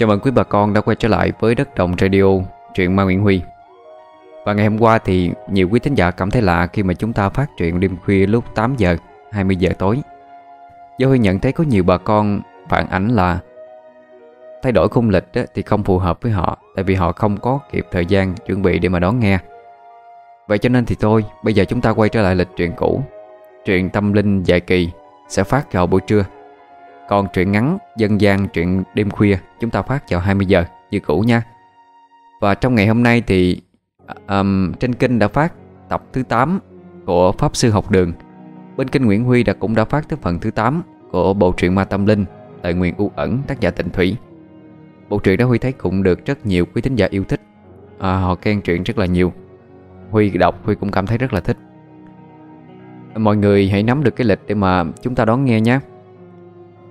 Chào mừng quý bà con đã quay trở lại với Đất Đồng Radio, truyện Ma Nguyễn Huy. Và ngày hôm qua thì nhiều quý thính giả cảm thấy lạ khi mà chúng ta phát truyện đêm khuya lúc 8 giờ, 20 giờ tối. Do Huy nhận thấy có nhiều bà con phản ảnh là Thay đổi khung lịch thì không phù hợp với họ Tại vì họ không có kịp thời gian chuẩn bị để mà đón nghe. Vậy cho nên thì thôi, bây giờ chúng ta quay trở lại lịch truyện cũ. Truyện tâm linh dài kỳ sẽ phát vào buổi trưa còn truyện ngắn, dân gian, truyện đêm khuya Chúng ta phát vào 20 giờ như cũ nha. Và trong ngày hôm nay thì um, Trên kênh đã phát tập thứ 8 Của Pháp Sư Học Đường. Bên kênh Nguyễn Huy đã cũng đã phát tới phần thứ 8 Của bộ truyện Ma Tâm Linh Tại Nguyện U Ẩn tác giả Tịnh Thủy. Bộ truyện đó Huy thấy cũng được rất nhiều quý thính giả yêu thích. À, Họ khen truyện rất là nhiều. Huy đọc Huy cũng cảm thấy rất là thích. Mọi người hãy nắm được cái lịch để mà chúng ta đón nghe nhé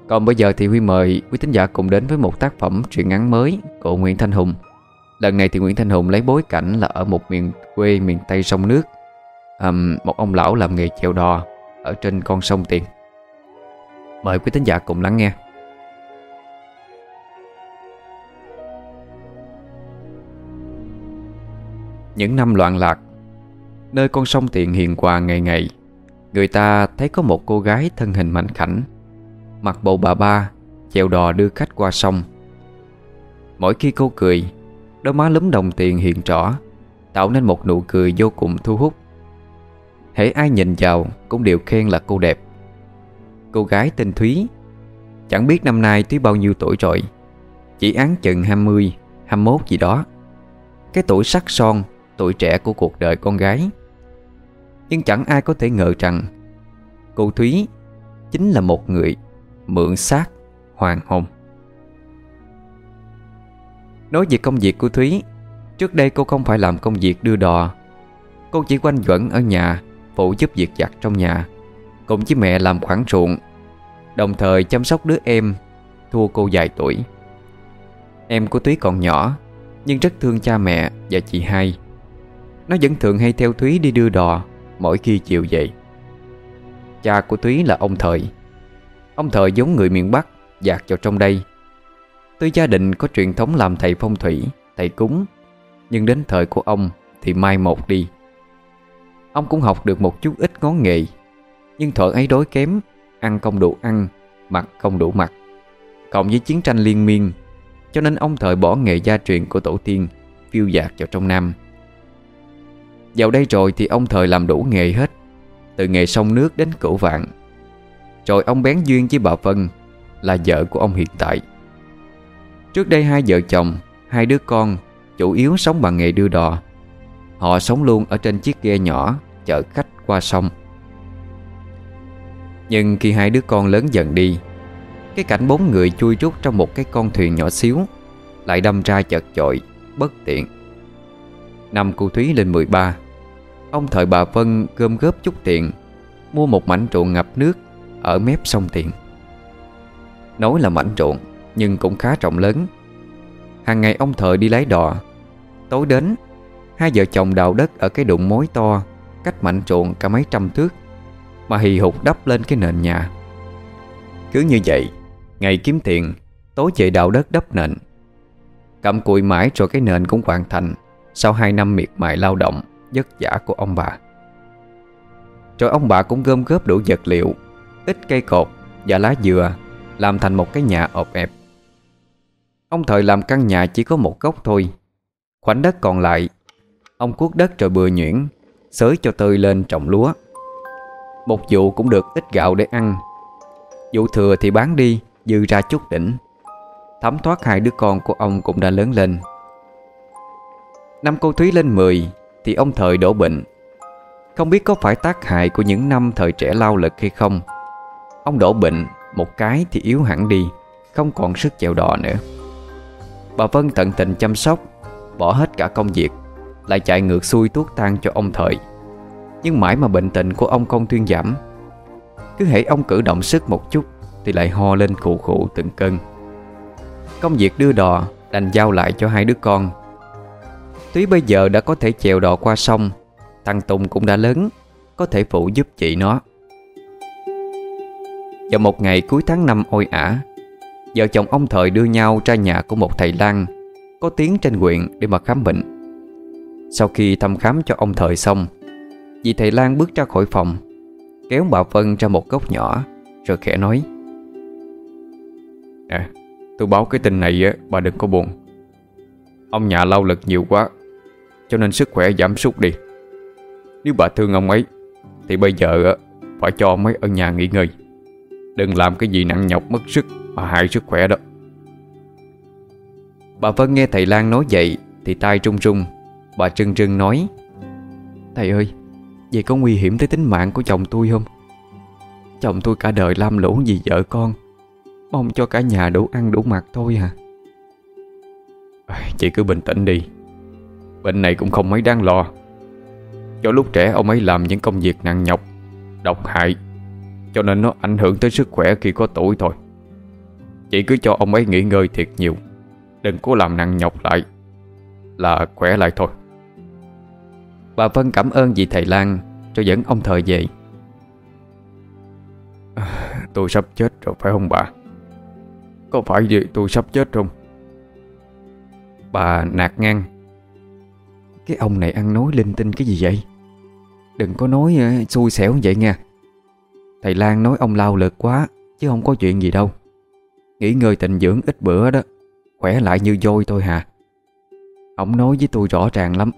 còn bây giờ thì Huy mời quý thính giả cùng đến với một tác phẩm truyện ngắn mới của Nguyễn Thanh Hùng. Lần này thì Nguyễn Thanh Hùng lấy bối cảnh là ở một miền quê miền Tây sông nước. Um, Một ông lão làm nghề chèo đò ở trên con sông Tiền. Mời quý thính giả cùng lắng nghe. Những năm loạn lạc Nơi con sông Tiền hiền hòa ngày ngày Người ta thấy có một cô gái thân hình mạnh khảnh Mặc bộ bà ba, Chèo đò đưa khách qua sông. Mỗi khi cô cười, Đôi má lúm đồng tiền hiện rõ, Tạo nên một nụ cười vô cùng thu hút. Hễ ai nhìn vào Cũng đều khen là cô đẹp. Cô gái tên Thúy, Chẳng biết năm nay Thúy bao nhiêu tuổi rồi, Chỉ án chừng 20 21 gì đó. Cái tuổi sắc son, Tuổi trẻ của cuộc đời con gái. Nhưng chẳng ai có thể ngờ rằng, Cô Thúy Chính là một người Mượn xác Hoàng hôn. Nói về công việc của Thúy, Trước đây cô không phải làm công việc đưa đò. Cô chỉ quanh quẩn ở nhà, Phụ giúp việc giặt trong nhà, Cùng với mẹ làm khoản ruộng, Đồng thời chăm sóc đứa em, Thua cô vài tuổi. Em của Thúy còn nhỏ, Nhưng rất thương cha mẹ và chị hai. Nó vẫn thường hay theo Thúy đi đưa đò Mỗi khi chiều dậy Cha của Thúy là ông Thời. Ông thời giống người miền Bắc, Dạt vào trong đây. Tuy gia đình có truyền thống làm thầy phong thủy, Thầy cúng, Nhưng đến thời của ông thì mai một đi. Ông cũng học được một chút ít ngón nghề, Nhưng thợ ấy đối kém, Ăn không đủ ăn, Mặc không đủ mặc. Cộng với chiến tranh liên miên, Cho nên ông thời bỏ nghề gia truyền của tổ tiên, Phiêu dạt vào trong Nam. Vào đây rồi thì ông thời làm đủ nghề hết, Từ nghề sông nước đến cửu vạn rồi ông bén duyên với bà Vân Là vợ của ông hiện tại. Trước đây hai vợ chồng, Hai đứa con Chủ yếu sống bằng nghề đưa đò. Họ sống luôn ở trên chiếc ghe nhỏ Chở khách qua sông. Nhưng khi hai đứa con lớn dần đi, Cái cảnh bốn người chui rút trong một cái con thuyền nhỏ xíu Lại đâm ra chật chội, Bất tiện. Năm cô Thúy lên 13 Ông thời bà Vân gom góp chút tiền, Mua một mảnh ruộng ngập nước ở mép sông Tiền Nói là mảnh ruộng, Nhưng cũng khá rộng lớn. Hàng ngày ông thợ đi lấy đò. Tối đến, Hai vợ chồng đào đất ở cái đụng mối to, Cách mảnh ruộng cả mấy trăm thước, Mà hì hục đắp lên cái nền nhà. Cứ như vậy, Ngày kiếm tiền, Tối về đào đất đắp nền. Cầm cùi mãi rồi cái nền cũng hoàn thành, Sau hai năm miệt mài lao động, Vất vả của ông bà. Rồi ông bà cũng gom góp đủ vật liệu Ít cây cột và lá dừa Làm thành một cái nhà ộp ẹp. Ông thời làm căn nhà chỉ có một góc thôi. Khoảnh đất còn lại, Ông cuốc đất rồi bừa nhuyễn, Xới cho tươi lên trồng lúa. Một vụ cũng được ít gạo để ăn. Vụ thừa thì bán đi, Dư ra chút đỉnh. Thấm thoát hai đứa con của ông cũng đã lớn lên. Năm cô Thúy lên 10 Thì ông thời đổ bệnh. Không biết có phải tác hại của những năm thời trẻ lao lực hay không. Ông đổ bệnh, Một cái thì yếu hẳn đi, Không còn sức chèo đò nữa. Bà Vân tận tình chăm sóc, Bỏ hết cả công việc, Lại chạy ngược xuôi tuốt tan cho ông Thời. Nhưng mãi mà bệnh tình của ông không thuyên giảm, Cứ hễ ông cử động sức một chút Thì lại ho lên khụ khụ từng cơn. Công việc đưa đò, Đành giao lại cho hai đứa con. Túy bây giờ đã có thể chèo đò qua sông, Thằng Tùng cũng đã lớn, Có thể phụ giúp chị nó vào một ngày cuối tháng năm ôi ả. Vợ chồng ông Thời đưa nhau ra nhà của một thầy lang, Có tiếng trên huyện để mà khám bệnh. Sau khi thăm khám cho ông Thời xong, Vị thầy lang bước ra khỏi phòng, Kéo bà Vân ra một góc nhỏ, Rồi khẽ nói Nè Tôi báo cái tin này Bà đừng có buồn. Ông nhà lao lực nhiều quá, Cho nên sức khỏe giảm sút đi. Nếu bà thương ông ấy, Thì bây giờ Phải cho ông ấy ở nhà nghỉ ngơi. Đừng làm cái gì nặng nhọc, mất sức Mà hại sức khỏe đó. Bà Vân nghe thầy Lan nói vậy Thì tai trung trung. Bà trưng trưng nói, Thầy ơi, Vậy có nguy hiểm tới tính mạng của chồng tôi không? Chồng tôi cả đời lam lũ vì vợ con, Mong cho cả nhà đủ ăn đủ mặc thôi à. Chị cứ bình tĩnh đi. Bệnh này cũng không mấy đáng lo. Do lúc trẻ ông ấy làm những công việc nặng nhọc, Độc hại cho nên nó ảnh hưởng tới sức khỏe khi có tuổi thôi. Chị cứ cho ông ấy nghỉ ngơi thiệt nhiều. Đừng có làm nặng nhọc lại. Là khỏe lại thôi. Bà Vân cảm ơn vị thầy Lan Cho dẫn ông thời về. Tôi sắp chết rồi, phải không bà? Có phải vậy tôi sắp chết không? Bà nạt ngang. Cái ông này ăn nói linh tinh cái gì vậy? Đừng có nói ờ, xui xẻo vậy nha. Thầy Lan nói ông lao lực quá Chứ không có chuyện gì đâu. Nghỉ ngơi tịnh dưỡng ít bữa đó Khỏe lại như vôi thôi hà. Ông nói với tôi rõ ràng lắm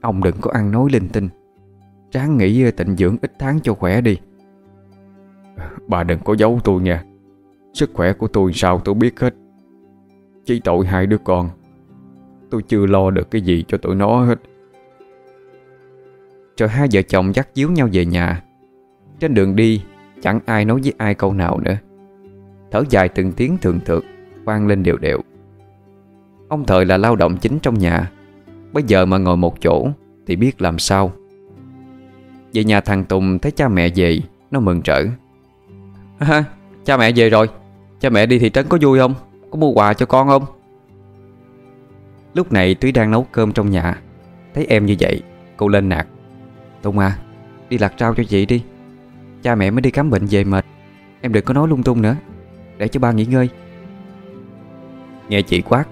Ông đừng có ăn nói linh tinh. Ráng nghỉ tịnh dưỡng ít tháng cho khỏe đi. Bà đừng có giấu tôi nha. Sức khỏe của tôi sao tôi biết hết. Chỉ tội hai đứa con. Tôi chưa lo được cái gì cho tụi nó hết. Rồi hai vợ chồng dắt díu nhau về nhà trên đường đi Chẳng ai nói với ai câu nào nữa. Thở dài từng tiếng thường thượt vang lên đều đều. Ông Thời là lao động chính trong nhà. Bây giờ mà ngồi một chỗ Thì biết làm sao. Về nhà thằng Tùng thấy cha mẹ về Nó mừng rỡ à, Cha mẹ về rồi. Cha mẹ đi thị trấn có vui không? Có mua quà cho con không? Lúc này Túy đang nấu cơm trong nhà. Thấy em như vậy Cô lên nạt. Tùng à Đi lặt rau cho chị đi. Cha mẹ mới đi khám bệnh về mệt. Em đừng có nói lung tung nữa. Để cho ba nghỉ ngơi. Nghe chị quát,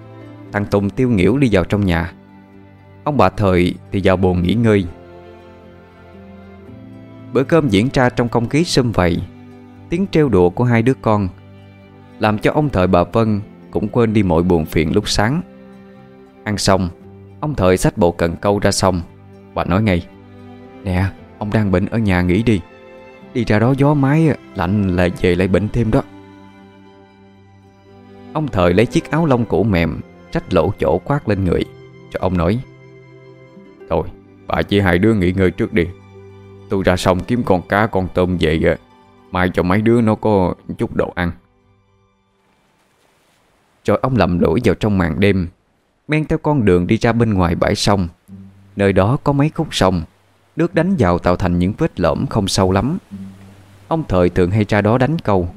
Thằng Tùng tiêu nghỉu đi vào trong nhà. Ông bà Thời thì vào buồn nghỉ ngơi. Bữa cơm diễn ra trong không khí sum vầy. Tiếng trêu đùa của hai đứa con Làm cho ông Thời bà Vân Cũng quên đi mọi buồn phiền lúc sáng. Ăn xong, Ông Thời xách bộ cần câu ra xong Bà nói ngay, Nè, ông đang bệnh ở nhà nghỉ đi. Đi ra đó gió mái lạnh lại về lại bệnh thêm đó. Ông Thời lấy chiếc áo lông cũ mềm, Trách lỗ chỗ khoác lên người, Cho ông nói, Thôi, bà chỉ hai đứa nghỉ ngơi trước đi. Tôi ra sông kiếm con cá, con tôm về Mai cho mấy đứa nó có chút đồ ăn. Rồi ông lầm lũi vào trong màn đêm, Men theo con đường đi ra bên ngoài bãi sông. Nơi đó có mấy khúc sông Nước đánh vào tạo thành những vết lõm không sâu lắm. Ông Thời thường hay ra đó đánh câu.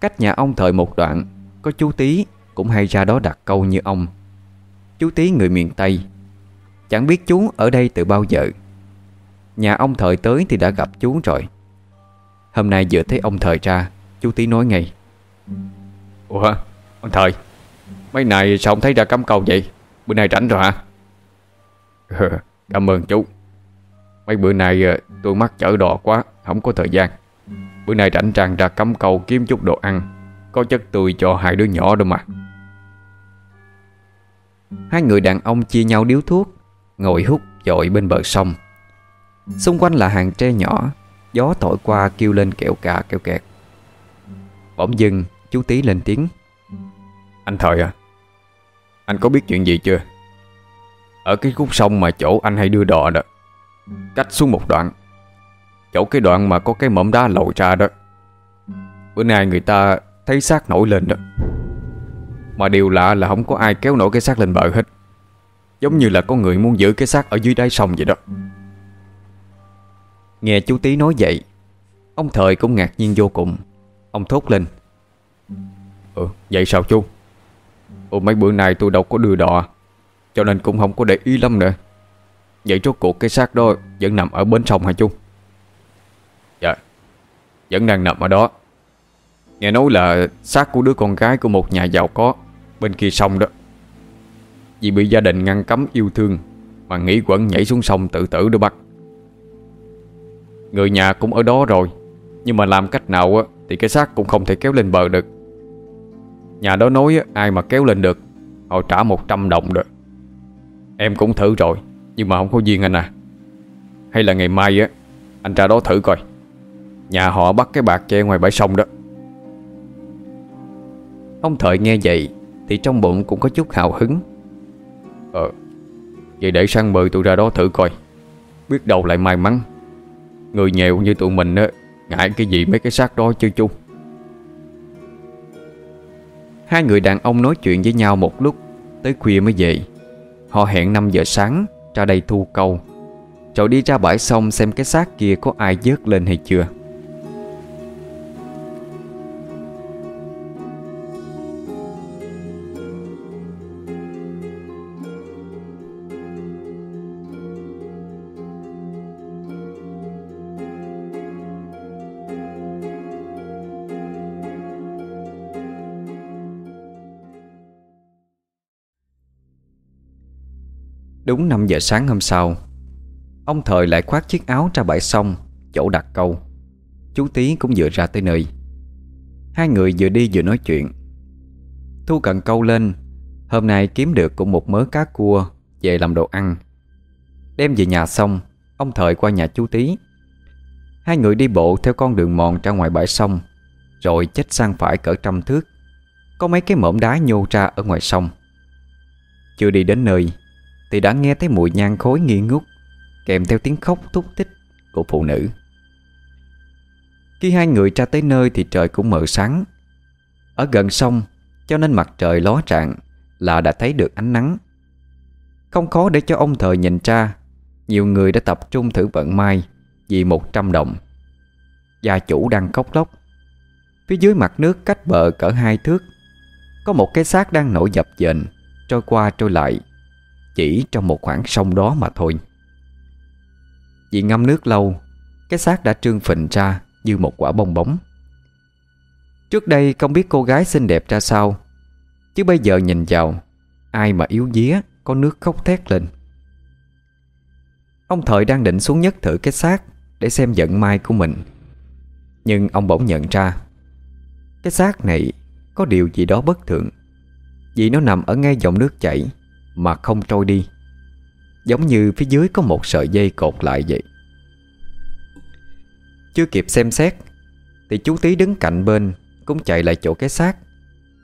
Cách nhà ông Thời một đoạn, Có chú Tý cũng hay ra đó đặt câu như ông. Chú Tý người miền Tây, Chẳng biết chú ở đây từ bao giờ? Nhà ông Thời tới thì đã gặp chú rồi. Hôm nay vừa thấy ông Thời ra, Chú Tý nói ngay, Ủa, ông Thời, Mấy này sao ông thấy ra cắm câu vậy? Bữa nay rảnh rồi hả? Cảm ơn chú. Mấy bữa nay ờ, tôi mắc chở đò quá, Không có thời gian. Bữa nay rảnh ràng ra cắm câu kiếm chút đồ ăn. Có chất tươi cho hai đứa nhỏ đâu mà. Hai người đàn ông chia nhau điếu thuốc, Ngồi hút dội bên bờ sông. Xung quanh là hàng tre nhỏ, Gió thổi qua kêu lên kẹo cà, kẹo kẹt. Bỗng dưng, chú Tý lên tiếng. Anh Thời à Anh có biết chuyện gì chưa? Ở cái khúc sông mà chỗ anh hay đưa đò đó. Cách xuống một đoạn. Chỗ cái đoạn mà có cái mỏm đá lội ra đó. Bữa nay người ta thấy xác nổi lên đó. Mà điều lạ là không có ai kéo nổi cái xác lên bờ hết. Giống như là có người muốn giữ cái xác ở dưới đáy sông vậy đó. Nghe chú Tý nói vậy, Ông Thời cũng ngạc nhiên vô cùng. Ông thốt lên. Ừ vậy sao chú? Ồ mấy bữa nay tôi đâu có đưa đò, Cho nên cũng không có để ý lắm nữa. Vậy rốt cuộc cái xác đó Vẫn nằm ở bến sông hả chung, Dạ Vẫn đang nằm ở đó. Nghe nói là xác của đứa con gái của một nhà giàu có Bên kia sông đó. Vì bị gia đình ngăn cấm yêu thương Mà nghĩ quẩn nhảy xuống sông tự tử đó bắt Người nhà cũng ở đó rồi Nhưng mà làm cách nào Thì cái xác cũng không thể kéo lên bờ được. Nhà đó nói ai mà kéo lên được Họ trả 100 đồng được Em cũng thử rồi. Nhưng mà không có duyên anh à. Hay là ngày mai á, Anh ra đó thử coi. Nhà họ bắt cái bạc che ngoài bãi sông đó. Ông Thời nghe vậy Thì trong bụng cũng có chút hào hứng. Ờ Vậy để sang mời tụi ra đó thử coi. Biết đâu lại may mắn. Người nghèo như tụi mình á, Ngại cái gì mấy cái xác đó chứ chung Hai người đàn ông nói chuyện với nhau một lúc, Tới khuya mới về. Họ hẹn 5 giờ sáng ra đây thu câu Rồi đi ra bãi sông xem cái xác kia có ai dớt lên hay chưa. Đúng 5 giờ sáng hôm sau, Ông Thời lại khoác chiếc áo ra bãi sông, Chỗ đặt câu. Chú Tí cũng vừa ra tới nơi. Hai người vừa đi vừa nói chuyện. Thu cần câu lên, Hôm nay kiếm được cũng một mớ cá cua Về làm đồ ăn. Đem về nhà xong, Ông Thời qua nhà chú Tí Hai người đi bộ theo con đường mòn ra ngoài bãi sông, Rồi chết sang phải cỡ trăm thước. Có mấy cái mỏm đá nhô ra ở ngoài sông. Chưa đi đến nơi thì đã nghe thấy mùi nhang khối nghi ngút, Kèm theo tiếng khóc thúc tích của phụ nữ. Khi hai người ra tới nơi thì trời cũng mờ sáng. Ở gần sông, cho nên mặt trời ló trạng Là đã thấy được ánh nắng. Không khó để cho ông thời nhìn ra, Nhiều người đã tập trung thử vận may Vì 100 đồng. Gia chủ đang khóc lóc. Phía dưới mặt nước cách bờ cỡ hai thước, Có một cái xác đang nổi dập dềnh, Trôi qua trôi lại chỉ trong một khoảng sông đó mà thôi. Vì ngâm nước lâu, Cái xác đã trương phình ra Như một quả bong bóng. Trước đây không biết cô gái xinh đẹp ra sao, Chứ bây giờ nhìn vào, Ai mà yếu día Có nước khóc thét lên. Ông Thời đang định xuống nhất thử cái xác Để xem giận mai của mình, Nhưng ông bỗng nhận ra, Cái xác này Có điều gì đó bất thường, Vì nó nằm ở ngay dòng nước chảy mà không trôi đi. Giống như phía dưới có một sợi dây cột lại vậy. Chưa kịp xem xét, Thì chú Tí đứng cạnh bên, Cũng chạy lại chỗ cái xác,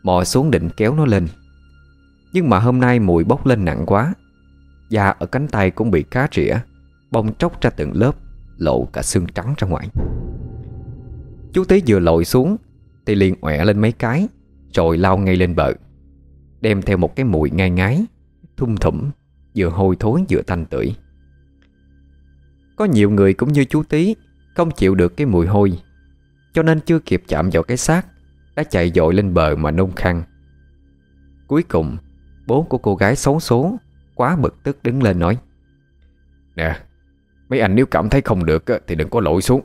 Mò xuống định kéo nó lên. Nhưng mà hôm nay mùi bốc lên nặng quá, Da ở cánh tay cũng bị cá rỉa Bông tróc ra từng lớp, Lộ cả xương trắng ra ngoài. Chú Tí vừa lội xuống, Thì liền ọe lên mấy cái, Rồi lao ngay lên bờ, Đem theo một cái mùi ngai ngái thum thủm, Vừa hôi thối vừa thanh tưởi. Có nhiều người cũng như chú Tý Không chịu được cái mùi hôi, Cho nên chưa kịp chạm vào cái xác, Đã chạy dội lên bờ mà nôn khăn Cuối cùng, Bố của cô gái xấu số Quá bực tức đứng lên nói, Nè, Mấy anh nếu cảm thấy không được Thì đừng có lội xuống.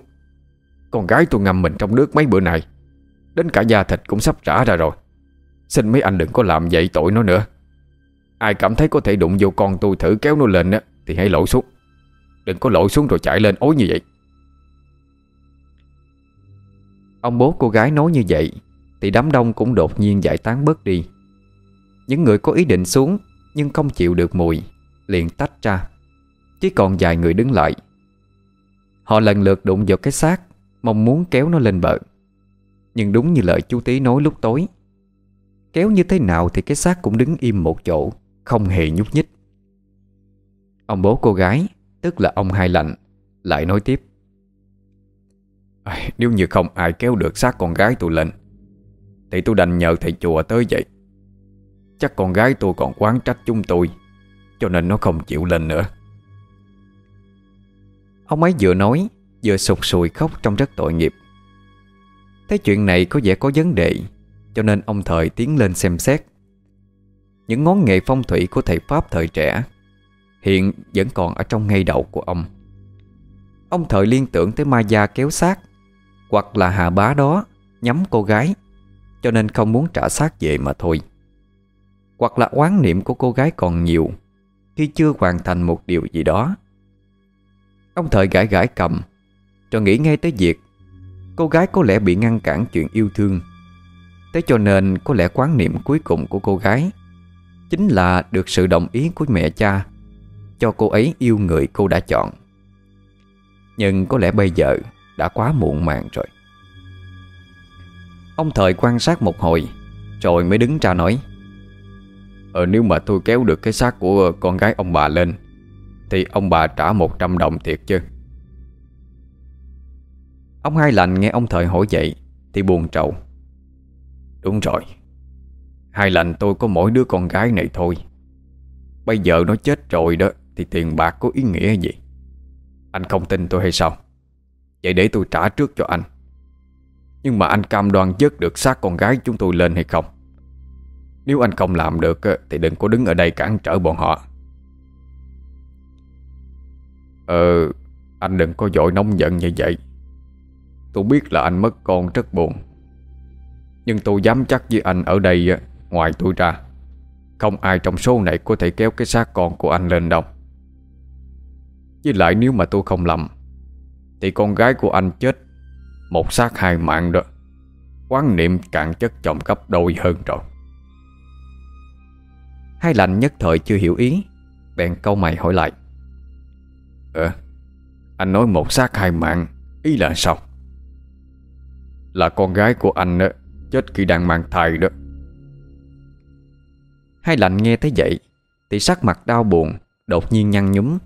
Con gái tôi ngâm mình trong nước mấy bữa này Đến cả da thịt cũng sắp trả ra rồi. Xin mấy anh đừng có làm vậy tội nó nữa. Ai cảm thấy có thể đụng vô con tôi thử kéo nó lên á, Thì hãy lội xuống. Đừng có lội xuống rồi chạy lên ối như vậy. Ông bố cô gái nói như vậy, Thì đám đông cũng đột nhiên giải tán bớt đi. Những người có ý định xuống, Nhưng không chịu được mùi, Liền tách ra. Chỉ còn vài người đứng lại. Họ lần lượt đụng vào cái xác, Mong muốn kéo nó lên bờ. Nhưng đúng như lời chú Tý nói lúc tối, Kéo như thế nào thì cái xác cũng đứng im một chỗ không hề nhúc nhích. Ông bố cô gái, Tức là ông hai lạnh, Lại nói tiếp. Nếu như không ai kéo được xác con gái tôi lên, Thì tôi đành nhờ thầy chùa tới vậy. Chắc con gái tôi còn quán trách chúng tôi, Cho nên nó không chịu lên nữa. Ông ấy vừa nói, Vừa sụt sùi khóc trong rất tội nghiệp. Thấy chuyện này có vẻ có vấn đề, Cho nên ông Thời tiến lên xem xét những ngón nghề phong thủy của thầy Pháp thời trẻ Hiện vẫn còn ở trong ngay đầu của ông. Ông thời liên tưởng tới ma gia kéo xác Hoặc là hà bá đó Nhắm cô gái, Cho nên không muốn trả xác về mà thôi. Hoặc là oán niệm của cô gái còn nhiều Khi chưa hoàn thành một điều gì đó. Ông thời gãi gãi cầm, Rồi nghĩ ngay tới việc Cô gái có lẽ bị ngăn cản chuyện yêu thương. Thế cho nên có lẽ quán niệm cuối cùng của cô gái Chính là được sự đồng ý của mẹ cha Cho cô ấy yêu người cô đã chọn. Nhưng có lẽ bây giờ đã quá muộn màng rồi. Ông thời quan sát một hồi, Rồi mới đứng ra nói Ờ nếu mà tôi kéo được cái xác của con gái ông bà lên, Thì ông bà trả 100 đồng thiệt chứ? Ông hai lành nghe ông thời hỏi vậy Thì buồn trầu. Đúng rồi Hai lành tôi có mỗi đứa con gái này thôi. Bây giờ nó chết rồi đó, Thì tiền bạc có ý nghĩa gì? Anh không tin tôi hay sao? Vậy để tôi trả trước cho anh. Nhưng mà anh cam đoan dứt được xác con gái chúng tôi lên hay không? Nếu anh không làm được Thì đừng có đứng ở đây cản trở bọn họ. Ờ Anh đừng có dội nóng giận như vậy. Tôi biết là anh mất con rất buồn. Nhưng tôi dám chắc với anh ở đây Ngoài tôi ra. Không ai trong số này có thể kéo cái xác con của anh lên đâu. Với lại nếu mà tôi không lầm Thì con gái của anh chết Một xác hai mạng đó. Quán niệm cạn chất chồng cấp đôi hơn rồi. Hai lạnh nhất thời chưa hiểu ý Bèn câu mày hỏi lại. Ờ Anh nói một xác hai mạng Ý là sao? Là con gái của anh đó, Chết khi đang mang thai đó. Hai lạnh nghe thấy vậy Thì sắc mặt đau buồn Đột nhiên nhăn nhúm.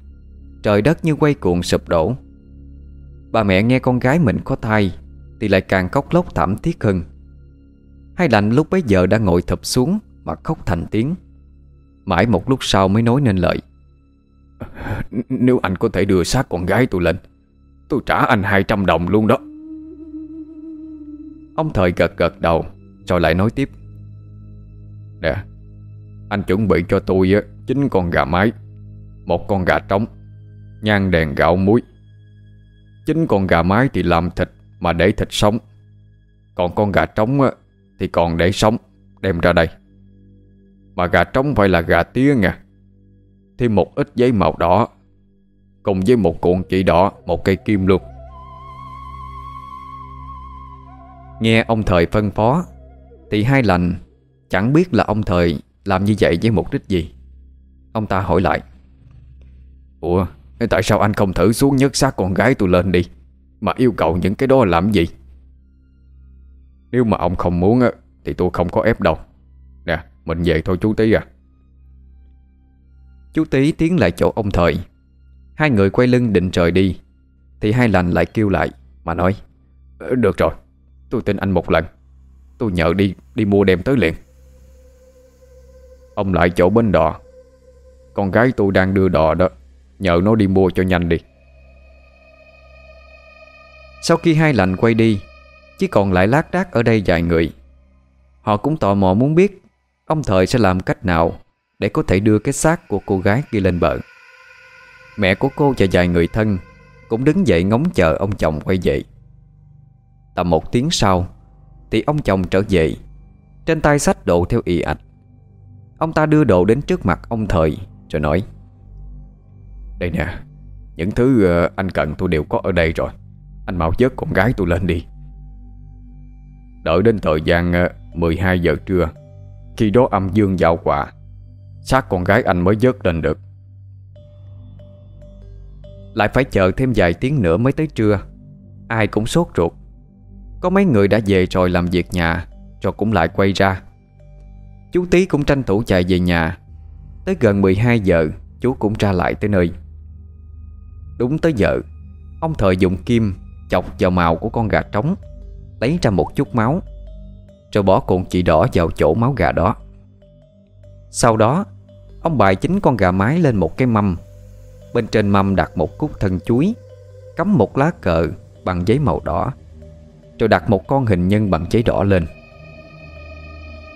Trời đất như quay cuồng sụp đổ. Bà mẹ nghe con gái mình có thai Thì lại càng khóc lóc thảm thiết hơn. Hai lạnh lúc bấy giờ đã ngồi thụp xuống Mà khóc thành tiếng. Mãi một lúc sau mới nói nên lời. Nếu anh có thể đưa xác con gái tôi lên Tôi trả anh 200 đồng luôn đó. Ông thời gật gật đầu Rồi lại nói tiếp. Nè anh chuẩn bị cho tôi á, Chín con gà mái, Một con gà trống nhan đèn gạo muối. Chín con gà mái thì làm thịt Mà để thịt sống. Còn con gà trống á, Thì còn để sống, Đem ra đây. Mà gà trống phải là gà tía nha. Thêm một ít giấy màu đỏ, Cùng với một cuộn chỉ đỏ, Một cây kim luôn. Nghe ông thời phân phó, Thì hai lành Chẳng biết là ông thời làm như vậy với mục đích gì? Ông ta hỏi lại. Ủa, Tại sao anh không thử xuống nhấc xác con gái tôi lên đi, Mà yêu cầu những cái đó làm gì? Nếu mà ông không muốn Thì tôi không có ép đâu. Nè, mình về thôi chú Tí à. Chú Tí tiến lại chỗ ông Thời. Hai người quay lưng định rời đi, Thì hai lành lại kêu lại, Mà nói ờ, Được rồi, Tôi tin anh một lần. Tôi nhờ đi đi mua đem tới liền. Ông lại chỗ bên đò. Con gái tôi đang đưa đò đó. Nhờ nó đi mua cho nhanh đi. Sau khi hai lạnh quay đi, Chỉ còn lại lác đác ở đây vài người. Họ cũng tò mò muốn biết Ông Thời sẽ làm cách nào Để có thể đưa cái xác của cô gái kia lên bờ. Mẹ của cô và vài người thân Cũng đứng dậy ngóng chờ ông chồng quay về. Tầm một tiếng sau, Thì ông chồng trở về. Trên tay sách đồ theo y ạch. Ông ta đưa đồ đến trước mặt ông Thời, Rồi nói, Đây nè, Những thứ ờ, anh cần tôi đều có ở đây rồi. Anh mau dớt con gái tôi lên đi. Đợi đến thời gian ờ, 12 giờ trưa, Khi đó âm dương giao quả xác con gái anh mới dớt lên được. Lại phải chờ thêm vài tiếng nữa mới tới trưa, Ai cũng sốt ruột. Có mấy người đã về rồi làm việc nhà Rồi cũng lại quay ra. Chú Tý cũng tranh thủ chạy về nhà. Tới gần 12 giờ, Chú cũng ra lại tới nơi. Đúng tới giờ, Ông Thời dùng kim chọc vào màu của con gà trống, Lấy ra một chút máu, Rồi bỏ cuộn chỉ đỏ vào chỗ máu gà đó. Sau đó, Ông bài chính con gà mái lên một cái mâm. Bên trên mâm đặt một cúc thân chuối, Cắm một lá cờ bằng giấy màu đỏ, Rồi đặt một con hình nhân bằng giấy đỏ lên.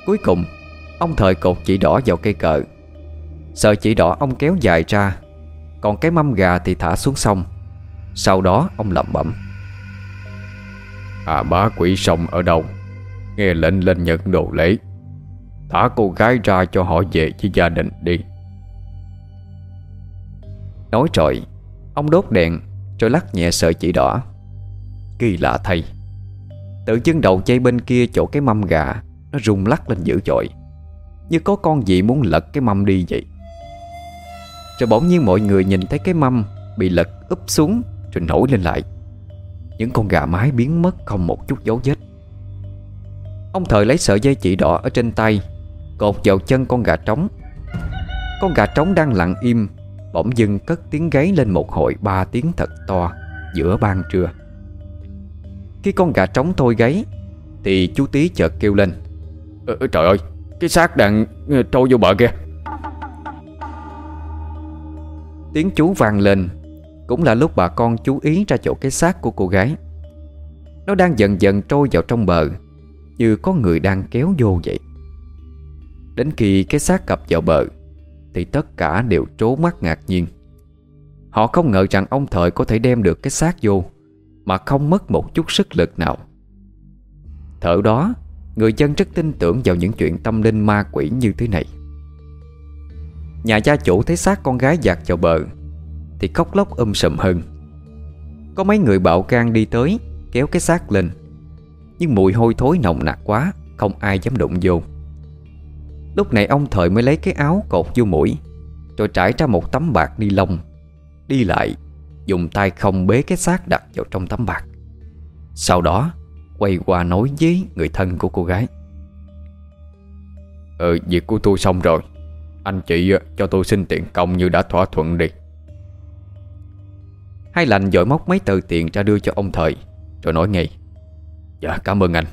Cuối cùng Ông thời cột chỉ đỏ vào cây cờ. Sợi chỉ đỏ ông kéo dài ra Còn cái mâm gà thì thả xuống sông. Sau đó ông lẩm bẩm. À bá quỷ sông ở đâu? Nghe lệnh lên nhận đồ lễ Thả cô gái ra cho họ về với gia đình đi. Nói rồi Ông đốt đèn Rồi lắc nhẹ sợi chỉ đỏ. Kỳ lạ thay. Tự chân đầu dây bên kia chỗ cái mâm gà Nó rung lắc lên dữ dội như có con gì muốn lật cái mâm đi vậy? Rồi bỗng nhiên mọi người nhìn thấy cái mâm Bị lật úp xuống Rồi nổi lên lại. Những con gà mái biến mất không một chút dấu vết. Ông thời lấy sợi dây chỉ đỏ ở trên tay Cột vào chân con gà trống. Con gà trống đang lặng im Bỗng dưng cất tiếng gáy lên một hồi ba tiếng thật to Giữa ban trưa. Khi con gà trống thôi gáy Thì chú Tí chợt kêu lên ờ, Trời ơi cái xác đang ờ, trôi vô bờ kìa Tiếng chú vang lên. Cũng là lúc bà con chú ý ra chỗ cái xác của cô gái. Nó đang dần dần trôi vào trong bờ, Như có người đang kéo vô vậy. Đến khi cái xác cập vào bờ, Thì tất cả đều trố mắt ngạc nhiên. Họ không ngờ rằng ông thời có thể đem được cái xác vô, Mà không mất một chút sức lực nào. Thở đó Người dân rất tin tưởng vào những chuyện tâm linh ma quỷ như thế này. Nhà gia chủ thấy xác con gái giặt vào bờ, Thì khóc lóc um sùm hơn. Có mấy người bạo can đi tới, Kéo cái xác lên. Nhưng mùi hôi thối nồng nặc quá, Không ai dám đụng vô. Lúc này ông thời mới lấy cái áo cột vô mũi, Rồi trải ra một tấm bạc ni lông. Đi lại, Dùng tay không bế cái xác đặt vào trong tấm bạc. Sau đó Quay qua nói với người thân của cô gái. Ờ việc của tôi xong rồi. Anh chị cho tôi xin tiền công như đã thỏa thuận đi. Hai lành dội móc mấy tờ tiền ra đưa cho ông thời Rồi nói ngay. Dạ cảm ơn anh.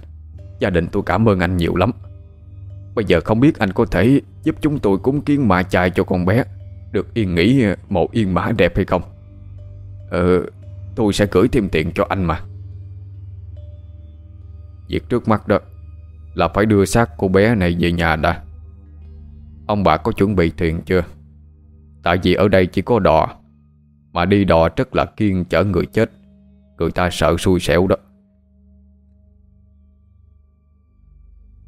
Gia đình tôi cảm ơn anh nhiều lắm. Bây giờ không biết anh có thể giúp chúng tôi cúng kiến mạ chài cho con bé Được yên nghỉ một yên mã đẹp hay không? Ờ Tôi sẽ gửi thêm tiền cho anh mà Việc trước mắt đó Là phải đưa xác cô bé này về nhà đã. Ông bà có chuẩn bị thuyền chưa? Tại vì ở đây chỉ có đò, Mà đi đò rất là kiên chở người chết. Người ta sợ xui xẻo đó.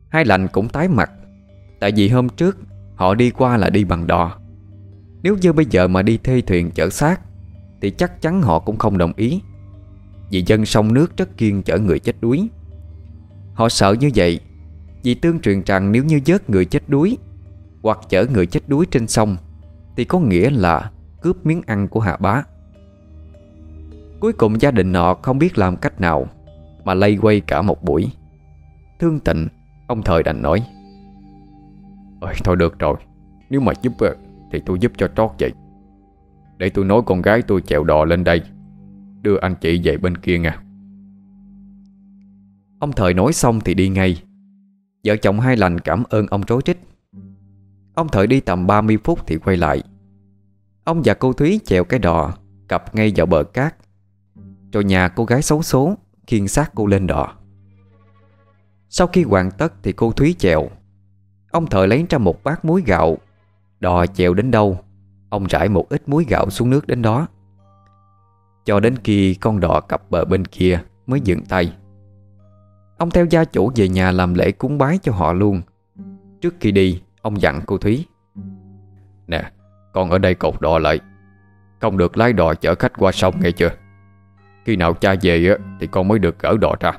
Hai lành cũng tái mặt, Tại vì hôm trước Họ đi qua là đi bằng đò. Nếu như bây giờ mà đi thuê thuyền chở xác, Thì chắc chắn họ cũng không đồng ý. Vì dân sông nước rất kiên chở người chết đuối. Họ sợ như vậy Vì tương truyền rằng nếu như vớt người chết đuối Hoặc chở người chết đuối trên sông Thì có nghĩa là cướp miếng ăn của hạ bá. Cuối cùng gia đình họ không biết làm cách nào Mà lây quay cả một buổi. Thương tịnh Ông thời đành nói Ôi, Thôi được rồi Nếu mà giúp ờ, thì tôi giúp cho trót vậy. Để tôi nói con gái tôi chèo đò lên đây Đưa anh chị về bên kia nha Ông thời nói xong thì đi ngay. Vợ chồng hai lành cảm ơn ông trối trích. Ông thời đi tầm 30 phút thì quay lại. Ông và cô Thúy chèo cái đò Cập ngay vào bờ cát. Rồi nhà cô gái xấu số Khiên xác cô lên đò. Sau khi hoàn tất thì cô Thúy chèo. Ông thời lấy ra một bát muối gạo. Đò chèo đến đâu, Ông rải một ít muối gạo xuống nước đến đó. Cho đến khi con đò cập bờ bên kia Mới dừng tay. Ông theo gia chủ về nhà làm lễ cúng bái cho họ luôn. Trước khi đi, Ông dặn cô Thúy. Nè, con ở đây cột đò lại. Không được lái đò chở khách qua sông nghe chưa? Khi nào cha về Thì con mới được gỡ đò ra.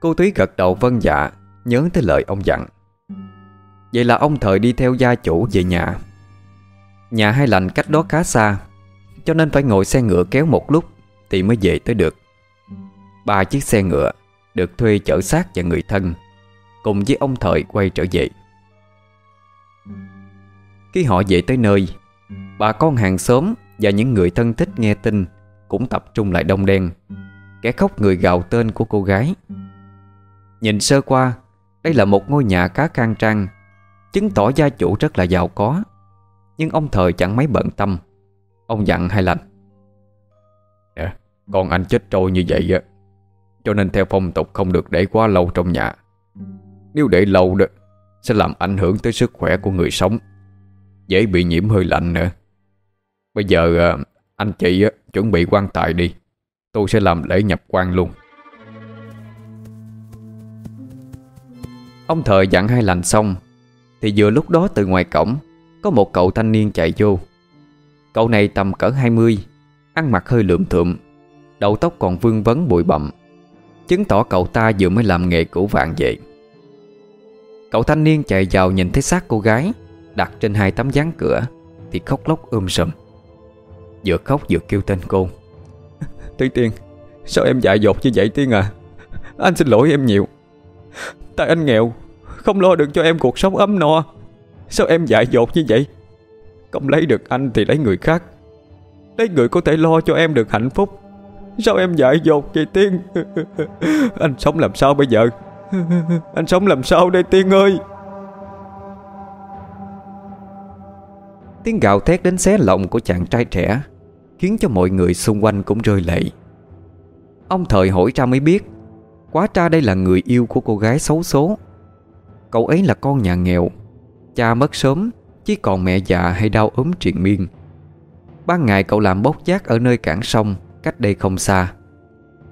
Cô Thúy gật đầu vân dạ Nhớ tới lời ông dặn. Vậy là ông thời đi theo gia chủ về nhà. Nhà hai lành cách đó khá xa, Cho nên phải ngồi xe ngựa kéo một lúc Thì mới về tới được. Ba chiếc xe ngựa Được thuê chở xác và người thân Cùng với ông thời quay trở về. Khi họ về tới nơi, Bà con hàng xóm Và những người thân thích nghe tin Cũng tập trung lại đông đen, Kẻ khóc người gào tên của cô gái. Nhìn sơ qua, Đây là một ngôi nhà khá khang trang, Chứng tỏ gia chủ rất là giàu có. Nhưng ông thời chẳng mấy bận tâm, Ông dặn hai lành Nè, Con anh chết trôi như vậy cho nên theo phong tục không được để quá lâu trong nhà. Nếu để lâu đó, Sẽ làm ảnh hưởng tới sức khỏe của người sống. Dễ bị nhiễm hơi lạnh nữa. Bây giờ à, anh chị à, chuẩn bị quan tài đi. Tôi sẽ làm lễ nhập quan luôn. Ông thời dặn hai lành xong, Thì vừa lúc đó từ ngoài cổng, Có một cậu thanh niên chạy vô. Cậu này tầm cỡ 20 Ăn mặc hơi lượm thượm, Đầu tóc còn vương vấn bụi bặm. Chứng tỏ cậu ta vừa mới làm nghề cũ vạn vậy Cậu thanh niên chạy vào nhìn thấy xác cô gái Đặt trên hai tấm dáng cửa Thì khóc lóc um ôm sầm Vừa khóc vừa kêu tên cô. Thúy Tiên, Sao em dại dột như vậy Tiên à? Anh xin lỗi em nhiều. Tại anh nghèo, Không lo được cho em cuộc sống ấm no. Sao em dại dột như vậy? Không lấy được anh thì lấy người khác. Lấy người có thể lo cho em được hạnh phúc. Sao em dại dột vậy Tiên? Anh sống làm sao bây giờ? Anh sống làm sao đây Tiên ơi? Tiếng gào thét đến xé lòng của chàng trai trẻ, Khiến cho mọi người xung quanh cũng rơi lệ. Ông thời hỏi ra mới biết, Quá ra đây là người yêu của cô gái xấu số Cậu ấy là con nhà nghèo, Cha mất sớm, Chỉ còn mẹ già hay đau ốm triền miên. Ban ngày cậu làm bốc giác ở nơi cảng sông Cách đây không xa.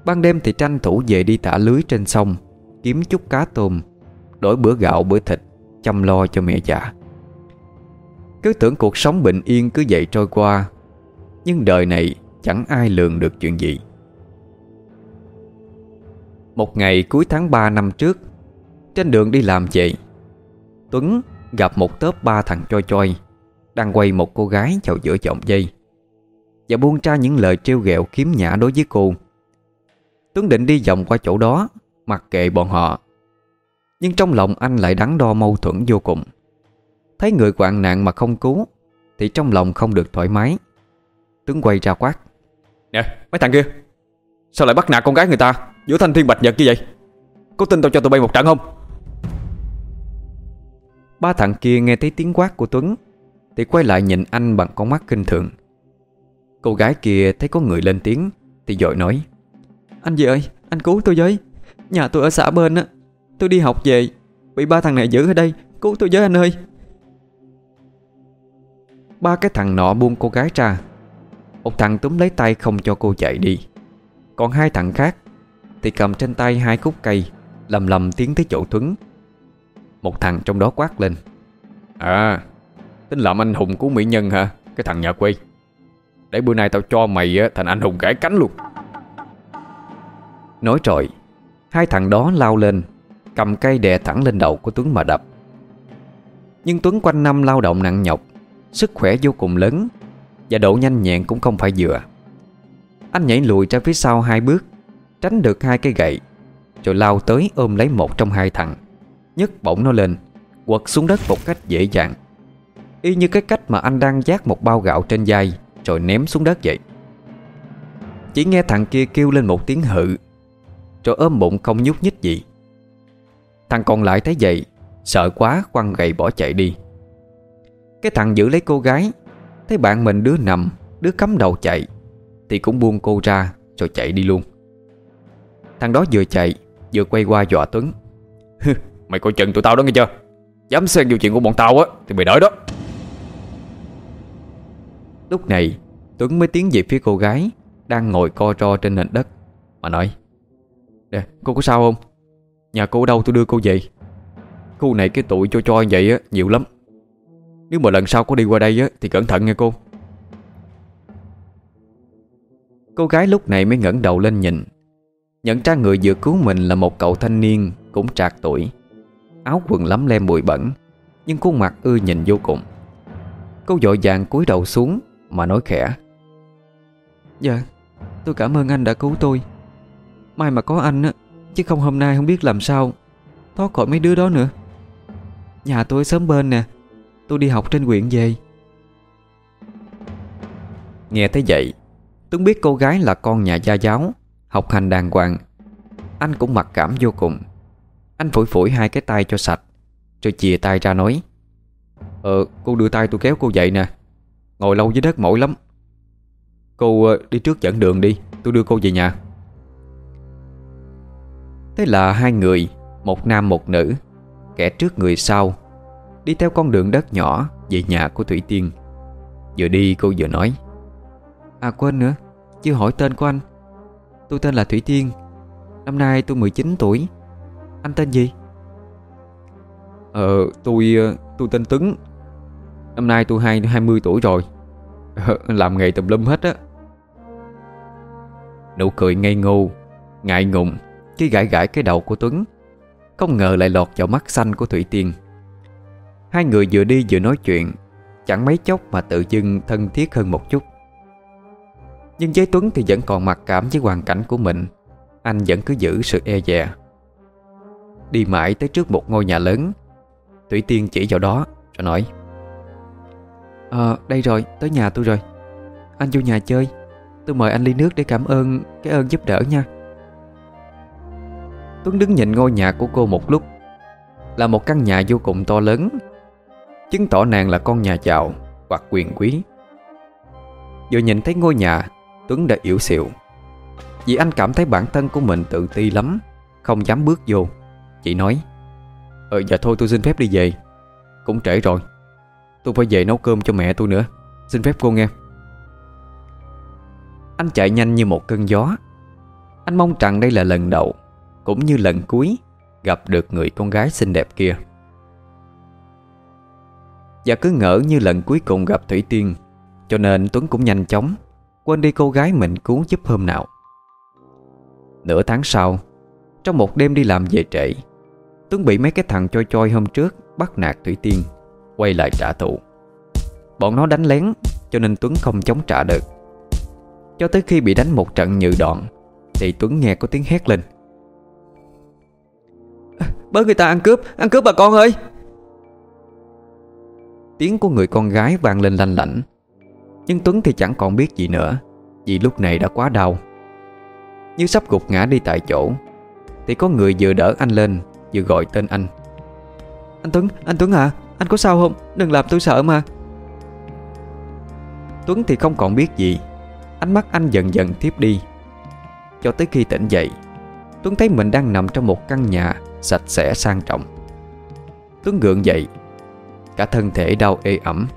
Ban đêm thì tranh thủ về đi thả lưới trên sông, Kiếm chút cá tôm, Đổi bữa gạo, bữa thịt, Chăm lo cho mẹ già. Cứ tưởng cuộc sống bình yên cứ vậy trôi qua, Nhưng đời này chẳng ai lường được chuyện gì. Một ngày cuối tháng 3 năm trước, Trên đường đi làm về, Tuấn gặp một tớp ba thằng choi choi Đang quay một cô gái vào giữa chọng dây. Và buông ra những lời trêu ghẹo kiếm nhã đối với cô. Tuấn định đi vòng qua chỗ đó Mặc kệ bọn họ. Nhưng trong lòng anh lại đắn đo mâu thuẫn vô cùng. Thấy người hoạn nạn mà không cứu Thì trong lòng không được thoải mái. Tuấn quay ra quát. Nè mấy thằng kia Sao lại bắt nạt con gái người ta Giữa thanh thiên bạch nhật như vậy? Có tin tao cho tụi bay một trận không? Ba thằng kia nghe thấy tiếng quát của Tuấn Thì quay lại nhìn anh bằng con mắt kinh thường Cô gái kia thấy có người lên tiếng, Thì dội nói, Anh gì ơi, anh cứu tôi với. Nhà tôi ở xã bên á, Tôi đi học về, Bị ba thằng này giữ ở đây, Cứu tôi với anh ơi. Ba cái thằng nọ buông cô gái ra. Một thằng túm lấy tay không cho cô chạy đi. Còn hai thằng khác Thì cầm trên tay hai khúc cây, Lầm lầm tiến tới chỗ Tuấn. Một thằng trong đó quát lên À Tính làm anh hùng cứu mỹ nhân hả? Cái thằng nhà quê. Để bữa nay tao cho mày thành anh hùng gãy cánh luôn. Nói rồi, Hai thằng đó lao lên, Cầm cây đè thẳng lên đầu của Tuấn mà đập. Nhưng Tuấn quanh năm lao động nặng nhọc, Sức khỏe vô cùng lớn, Và độ nhanh nhẹn cũng không phải dừa. Anh nhảy lùi ra phía sau hai bước, Tránh được hai cây gậy, Rồi lao tới ôm lấy một trong hai thằng, nhấc bổng nó lên, Quật xuống đất một cách dễ dàng. Y như cái cách mà anh đang giác một bao gạo trên vai. Rồi ném xuống đất vậy Chỉ nghe thằng kia kêu lên một tiếng hự, Rồi ôm bụng không nhúc nhích gì. Thằng còn lại thấy vậy, Sợ quá quăng gậy bỏ chạy đi. Cái thằng giữ lấy cô gái, Thấy bạn mình đứa nằm, Đứa cắm đầu chạy, Thì cũng buông cô ra rồi chạy đi luôn. Thằng đó vừa chạy, Vừa quay qua dọa Tuấn. Mày coi chừng tụi tao đó nghe chưa? Dám xen vô chuyện của bọn tao á, Thì mày đợi đó. Lúc này, Tuấn mới tiến về phía cô gái Đang ngồi co ro trên nền đất, Mà nói, Nè, cô có sao không? Nhà cô ở đâu tôi đưa cô về? Khu này cái tụi cho cho vậy á, nhiều lắm. Nếu mà lần sau có đi qua đây á, Thì cẩn thận nha cô. Cô gái lúc này mới ngẩng đầu lên nhìn, Nhận ra người vừa cứu mình là một cậu thanh niên Cũng trạc tuổi, Áo quần lắm lem bụi bẩn, Nhưng khuôn mặt ưa nhìn vô cùng. Cô dội vàng cúi đầu xuống mà nói khẽ. Dạ tôi cảm ơn anh đã cứu tôi. Mai mà có anh á Chứ không hôm nay không biết làm sao Thoát khỏi mấy đứa đó nữa. Nhà tôi ở sớm bên nè Tôi đi học trên huyện về. Nghe thấy vậy Tuấn biết cô gái là con nhà gia giáo Học hành đàng hoàng. Anh cũng mặc cảm vô cùng. Anh phủi phủi hai cái tay cho sạch Rồi chìa tay ra nói Ờ cô đưa tay tôi kéo cô dậy nè Ngồi lâu dưới đất mỏi lắm. Cô ờ, đi trước dẫn đường đi, Tôi đưa cô về nhà. Thế là hai người, Một nam một nữ, Kẻ trước người sau, Đi theo con đường đất nhỏ Về nhà của Thủy Tiên. Vừa đi cô vừa nói À quên nữa, Chưa hỏi tên của anh. Tôi tên là Thủy Tiên, Năm nay tôi 19 tuổi. Anh tên gì? Ờ tôi ờ, tôi tên Tuấn. Năm nay tôi hai 20 tuổi rồi. Ờ, làm nghề tùm lum hết á. Nụ cười ngây ngô, Ngại ngùng Khi gãi gãi cái đầu của Tuấn. Không ngờ lại lọt vào mắt xanh của Thủy Tiên. Hai người vừa đi vừa nói chuyện, Chẳng mấy chốc mà tự dưng thân thiết hơn một chút. Nhưng với Tuấn thì vẫn còn mặc cảm với hoàn cảnh của mình. Anh vẫn cứ giữ sự e dè. Đi mãi tới trước một ngôi nhà lớn, Thủy Tiên chỉ vào đó, Rồi nói. Ờ đây rồi, tới nhà tôi rồi. Anh vô nhà chơi. Tôi mời anh ly nước để cảm ơn, Cái ơn giúp đỡ nha. Tuấn đứng nhìn ngôi nhà của cô một lúc. Là một căn nhà vô cùng to lớn, Chứng tỏ nàng là con nhà giàu Hoặc quyền quý. Vừa nhìn thấy ngôi nhà, Tuấn đã yếu xịu. Vì anh cảm thấy bản thân của mình tự ti lắm, Không dám bước vô. Chị nói Ờ giờ thôi, tôi xin phép đi về. Cũng trễ rồi. Tôi phải về nấu cơm cho mẹ tôi nữa. Xin phép cô nghe. Anh chạy nhanh như một cơn gió. Anh mong rằng đây là lần đầu, Cũng như lần cuối, Gặp được người con gái xinh đẹp kia. Và cứ ngỡ như lần cuối cùng gặp Thủy Tiên, Cho nên Tuấn cũng nhanh chóng Quên đi cô gái mình cứu giúp hôm nào. Nửa tháng sau, Trong một đêm đi làm về trễ, Tuấn bị mấy cái thằng choi choi hôm trước Bắt nạt Thủy Tiên. Quay lại trả thù. Bọn nó đánh lén Cho nên Tuấn không chống trả được. Cho tới khi bị đánh một trận nhự đoạn Thì Tuấn nghe có tiếng hét lên. Bớ người ta ăn cướp Ăn cướp bà con ơi! Tiếng của người con gái vang lên lanh lảnh. Nhưng Tuấn thì chẳng còn biết gì nữa Vì lúc này đã quá đau. Như sắp gục ngã đi tại chỗ Thì có người vừa đỡ anh lên Vừa gọi tên anh. Anh Tuấn, anh Tuấn à anh có sao không, đừng làm tôi sợ mà. Tuấn thì không còn biết gì. Ánh mắt anh dần dần tiếp đi. Cho tới khi tỉnh dậy Tuấn thấy mình đang nằm trong một căn nhà Sạch sẽ sang trọng. Tuấn gượng dậy. Cả thân thể đau ê ẩm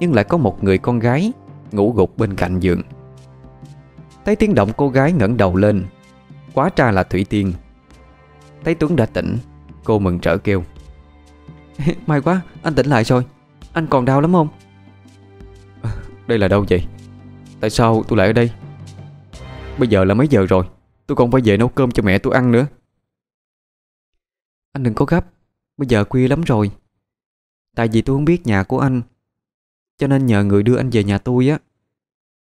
Nhưng lại có một người con gái Ngủ gục bên cạnh giường. Thấy tiếng động cô gái ngẩng đầu lên Quá ra là Thủy Tiên. Thấy Tuấn đã tỉnh Cô mừng trở kêu. May quá anh tỉnh lại rồi. Anh còn đau lắm không? Đây là đâu vậy? Tại sao tôi lại ở đây? Bây giờ là mấy giờ rồi? Tôi còn phải về nấu cơm cho mẹ tôi ăn nữa. Anh đừng có gấp Bây giờ khuya lắm rồi. Tại vì tôi không biết nhà của anh Cho nên nhờ người đưa anh về nhà tôi á.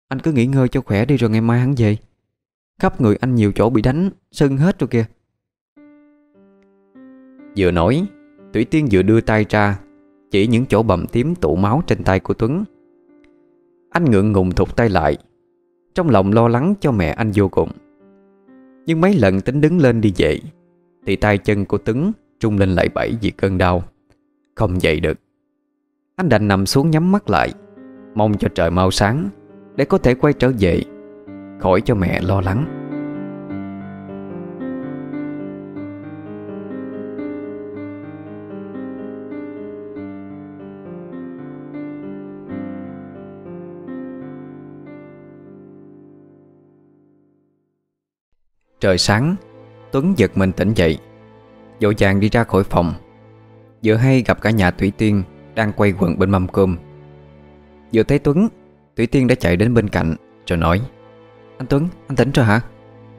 Anh cứ nghỉ ngơi cho khỏe đi rồi ngày mai hắn về. Khắp người anh nhiều chỗ bị đánh Sưng hết rồi kìa. Vừa nói Thủy Tiên vừa đưa tay ra, Chỉ những chỗ bầm tím tụ máu trên tay của Tuấn. Anh ngượng ngùng thụt tay lại, Trong lòng lo lắng cho mẹ anh vô cùng. Nhưng mấy lần tính đứng lên đi dậy, Thì tay chân của Tuấn Trung lên lại bẫy vì cơn đau. Không dậy được. Anh đành nằm xuống nhắm mắt lại, Mong cho trời mau sáng, Để có thể quay trở về, Khỏi cho mẹ lo lắng. Trời sáng Tuấn giật mình tỉnh dậy Dội vàng đi ra khỏi phòng. Vừa hay gặp cả nhà Thủy Tiên Đang quay quần bên mâm cơm. Vừa thấy Tuấn Thủy Tiên đã chạy đến bên cạnh Rồi nói Anh Tuấn, anh tỉnh rồi hả?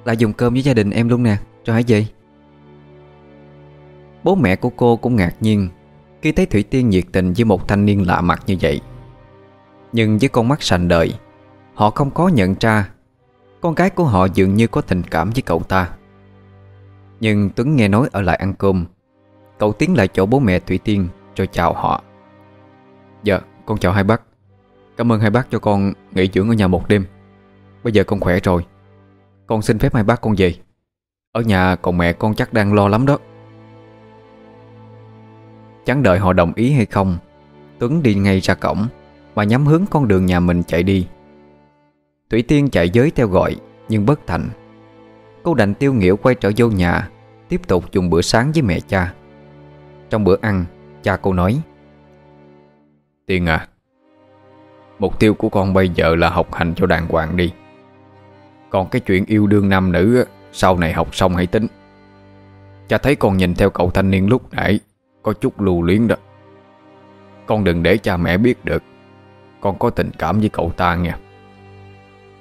Lại dùng cơm với gia đình em luôn nè Rồi hãy về. Bố mẹ của cô cũng ngạc nhiên Khi thấy Thủy Tiên nhiệt tình với một thanh niên lạ mặt như vậy. Nhưng với con mắt sành đời Họ không có nhận ra con gái của họ dường như có tình cảm với cậu ta. Nhưng Tuấn nghe nói ở lại ăn cơm. Cậu tiến lại chỗ bố mẹ Thủy Tiên Rồi chào họ. Dạ con chào hai bác. Cảm ơn hai bác cho con nghỉ dưỡng ở nhà một đêm. Bây giờ con khỏe rồi. Con xin phép hai bác con về. Ở nhà còn mẹ con chắc đang lo lắm đó. Chẳng đợi họ đồng ý hay không, Tuấn đi ngay ra cổng Mà nhắm hướng con đường nhà mình chạy đi. Thủy Tiên chạy giới theo gọi, Nhưng bất thành. Cô đành tiêu nghỉu quay trở vô nhà, Tiếp tục dùng bữa sáng với mẹ cha. Trong bữa ăn, Cha cô nói, Tiên à Mục tiêu của con bây giờ là học hành cho đàng hoàng đi. Còn cái chuyện yêu đương nam nữ, Sau này học xong hãy tính. Cha thấy con nhìn theo cậu thanh niên lúc nãy, Có chút lưu luyến đó. Con đừng để cha mẹ biết được, Con có tình cảm với cậu ta nha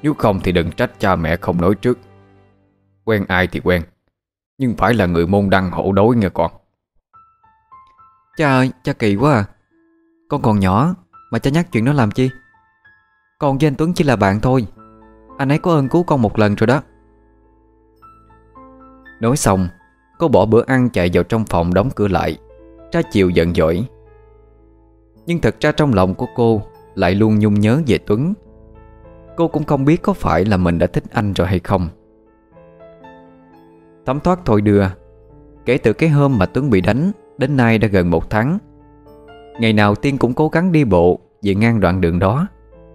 nếu không thì đừng trách cha mẹ không nói trước. Quen ai thì quen Nhưng phải là người môn đăng hộ đối nha con. Cha ơi, cha kỳ quá à. Con còn nhỏ Mà cha nhắc chuyện đó làm chi? Con với anh Tuấn chỉ là bạn thôi. Anh ấy có ơn cứu con một lần rồi đó. Nói xong Cô bỏ bữa ăn chạy vào trong phòng đóng cửa lại. Tra chiều giận dỗi. Nhưng thật ra trong lòng của cô Lại luôn nhung nhớ về Tuấn Cô cũng không biết có phải là mình đã thích anh rồi hay không. Thấm thoát thôi đưa. Kể từ cái hôm mà Tuấn bị đánh, Đến nay đã gần một tháng. Ngày nào Tiên cũng cố gắng đi bộ Về ngang đoạn đường đó.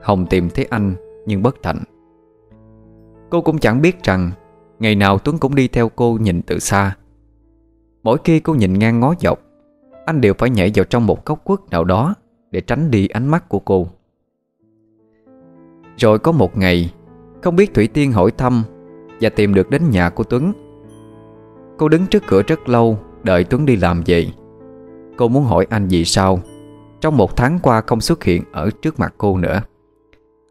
Hồng tìm thấy anh, nhưng bất thành. Cô cũng chẳng biết rằng, Ngày nào Tuấn cũng đi theo cô nhìn từ xa. Mỗi khi cô nhìn ngang ngó dọc, Anh đều phải nhảy vào trong một góc quất nào đó Để tránh đi ánh mắt của cô. Rồi có một ngày, Không biết Thủy Tiên hỏi thăm Và tìm được đến nhà của Tuấn. Cô đứng trước cửa rất lâu, Đợi Tuấn đi làm về. Cô muốn hỏi anh vì sao Trong một tháng qua không xuất hiện Ở trước mặt cô nữa.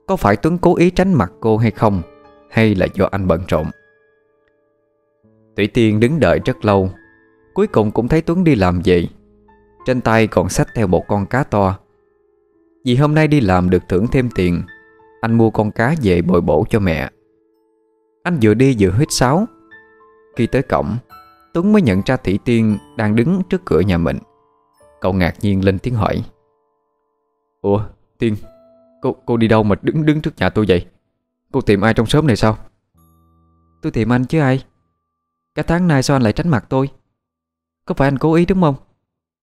Có phải Tuấn cố ý tránh mặt cô hay không, Hay là do anh bận rộn? Thủy Tiên đứng đợi rất lâu, Cuối cùng cũng thấy Tuấn đi làm về. Trên tay còn xách theo một con cá to. Vì hôm nay đi làm được thưởng thêm tiền anh mua con cá về bồi bổ cho mẹ. Anh vừa đi vừa huyết sáo. Khi tới cổng Tuấn mới nhận ra Thị Tiên đang đứng trước cửa nhà mình. Cậu ngạc nhiên lên tiếng hỏi. Ủa Tiên Cô cô đi đâu mà đứng đứng trước nhà tôi vậy? Cô tìm ai trong xóm này sao? Tôi tìm anh chứ ai? Cả tháng nay sao anh lại tránh mặt tôi? Có phải anh cố ý đúng không?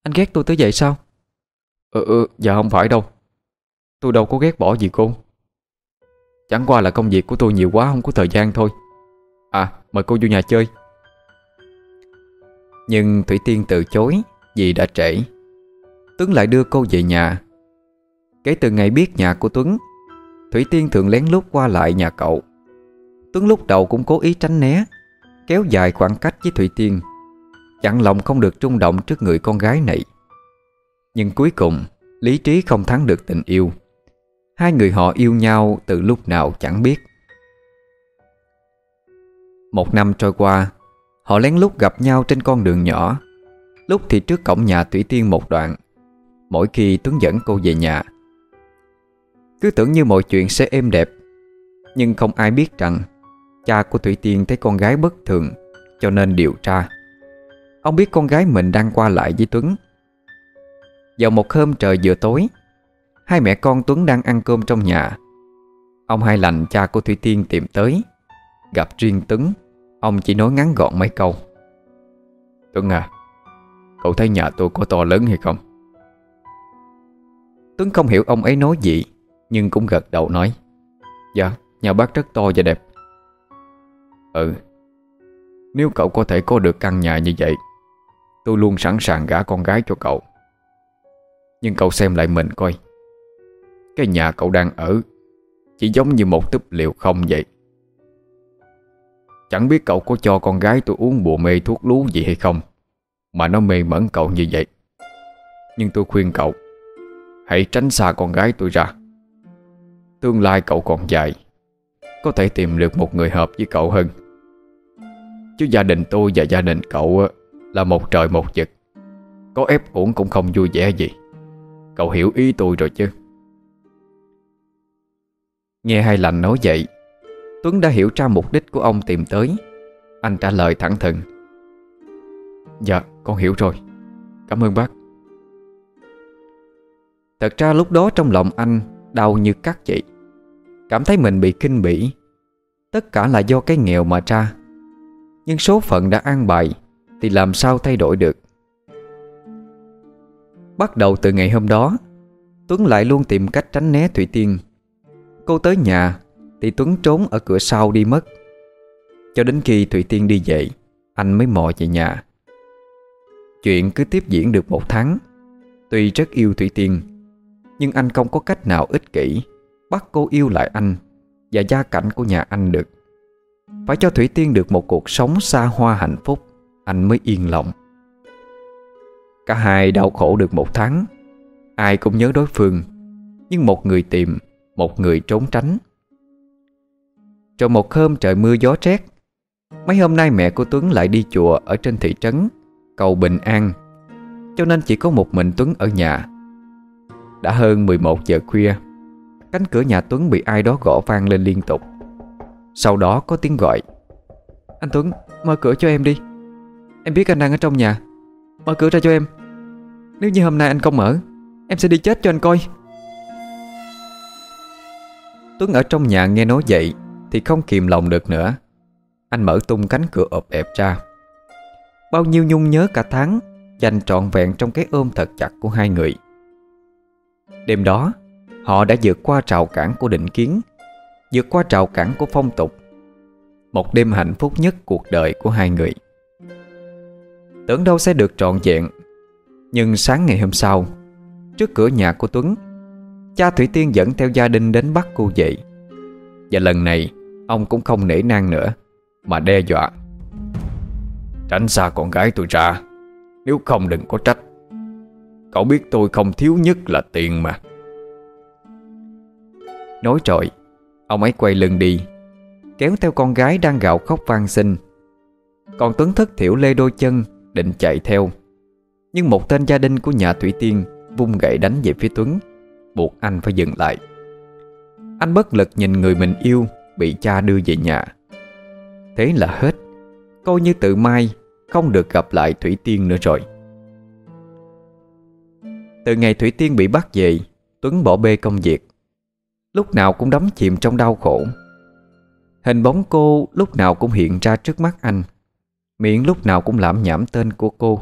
Anh ghét tôi tới vậy sao? Ừ, ừ dạ không phải đâu. Tôi đâu có ghét bỏ gì cô. Chẳng qua là công việc của tôi nhiều quá, Không có thời gian thôi. À mời cô vô nhà chơi. Nhưng Thủy Tiên từ chối Vì đã trễ. Tuấn lại đưa cô về nhà. Kể từ ngày biết nhà của Tuấn, Thủy Tiên thường lén lút qua lại nhà cậu. Tuấn lúc đầu cũng cố ý tránh né, Kéo dài khoảng cách với Thủy Tiên. Chặn lòng không được trung động trước người con gái này. Nhưng cuối cùng, Lý trí không thắng được tình yêu. Hai người họ yêu nhau từ lúc nào chẳng biết. Một năm trôi qua, Họ lén lút gặp nhau trên con đường nhỏ. Lúc thì trước cổng nhà Thủy Tiên một đoạn, Mỗi khi Tuấn dẫn cô về nhà. Cứ tưởng như mọi chuyện sẽ êm đẹp, Nhưng không ai biết rằng Cha của Thủy Tiên thấy con gái bất thường, Cho nên điều tra. Ông biết con gái mình đang qua lại với Tuấn. Vào một hôm trời vừa tối Hai mẹ con Tuấn đang ăn cơm trong nhà. Ông hai lành cha của Thủy Tiên tìm tới, Gặp riêng Tuấn. Ông chỉ nói ngắn gọn mấy câu. Tuấn à Cậu thấy nhà tôi có to lớn hay không? Tuấn không hiểu ông ấy nói gì, Nhưng cũng gật đầu nói Dạ nhà bác rất to và đẹp. Ừ Nếu cậu có thể có được căn nhà như vậy, Tôi luôn sẵn sàng gả con gái cho cậu. Nhưng cậu xem lại mình coi. Cái nhà cậu đang ở, Chỉ giống như một túp liều không vậy. Chẳng biết cậu có cho con gái tôi uống bùa mê thuốc lú gì hay không, Mà nó mê mẩn cậu như vậy. Nhưng tôi khuyên cậu, Hãy tránh xa con gái tôi ra. Tương lai cậu còn dài, Có thể tìm được một người hợp với cậu hơn. Chứ gia đình tôi và gia đình cậu Là một trời một vực. Có ép uổng cũng không vui vẻ gì. Cậu hiểu ý tôi rồi chứ. Nghe hai lành nói vậy, Tuấn đã hiểu ra mục đích của ông tìm tới. Anh trả lời thẳng thừng. Dạ con hiểu rồi. Cảm ơn bác. Thật ra lúc đó trong lòng anh Đau như cắt vậy. Cảm thấy mình bị kinh bỉ. Tất cả là do cái nghèo mà ra. Nhưng số phận đã an bài Thì làm sao thay đổi được? Bắt đầu từ ngày hôm đó, Tuấn lại luôn tìm cách tránh né Thủy Tiên. Cô tới nhà, Thì Tuấn trốn ở cửa sau đi mất. Cho đến khi Thủy Tiên đi về, Anh mới mò về nhà. Chuyện cứ tiếp diễn được một tháng. Tuy rất yêu Thủy Tiên, Nhưng anh không có cách nào ích kỷ, Bắt cô yêu lại anh Và gia cảnh của nhà anh được. Phải cho Thủy Tiên được một cuộc sống xa hoa hạnh phúc, Anh mới yên lòng. Cả hai đau khổ được một tháng. Ai cũng nhớ đối phương, Nhưng một người tìm một người trốn tránh. Rồi một hôm trời mưa gió rét Mấy hôm nay mẹ của Tuấn lại đi chùa Ở trên thị trấn Cầu Bình An, Cho nên chỉ có một mình Tuấn ở nhà. Đã hơn 11 giờ khuya, Cánh cửa nhà Tuấn bị ai đó gõ vang lên liên tục. Sau đó có tiếng gọi. Anh Tuấn, mở cửa cho em đi. Em biết anh đang ở trong nhà. Mở cửa ra cho em. Nếu như hôm nay anh không mở, Em sẽ đi chết cho anh coi. Tuấn ở trong nhà nghe nói vậy Thì không kìm lòng được nữa. Anh mở tung cánh cửa ộp ẹp ra. Bao nhiêu nhung nhớ cả tháng, Dành trọn vẹn trong cái ôm thật chặt của hai người. Đêm đó, Họ đã vượt qua trào cản của định kiến, Vượt qua trào cản của phong tục. Một đêm hạnh phúc nhất cuộc đời của hai người. Tưởng đâu sẽ được trọn vẹn, Nhưng sáng ngày hôm sau, Trước cửa nhà của Tuấn Cha Thủy Tiên dẫn theo gia đình đến bắt cô dậy. Và lần này, Ông cũng không nể nang nữa, Mà đe dọa. Tránh xa con gái tôi ra, Nếu không đừng có trách. Cậu biết tôi không thiếu nhất là tiền mà. Nói trội, Ông ấy quay lưng đi, Kéo theo con gái đang gạo khóc van xin. Còn Tuấn thất thiểu lê đôi chân, Định chạy theo. Nhưng một tên gia đình của nhà Thủy Tiên Vung gậy đánh về phía Tuấn. Buộc anh phải dừng lại. Anh bất lực nhìn người mình yêu Bị cha đưa về nhà. Thế là hết, Coi như tự mai Không được gặp lại Thủy Tiên nữa rồi. Từ ngày Thủy Tiên bị bắt về, Tuấn bỏ bê công việc. Lúc nào cũng đắm chìm trong đau khổ. Hình bóng cô lúc nào cũng hiện ra trước mắt anh, Miệng lúc nào cũng lãm nhảm tên của cô.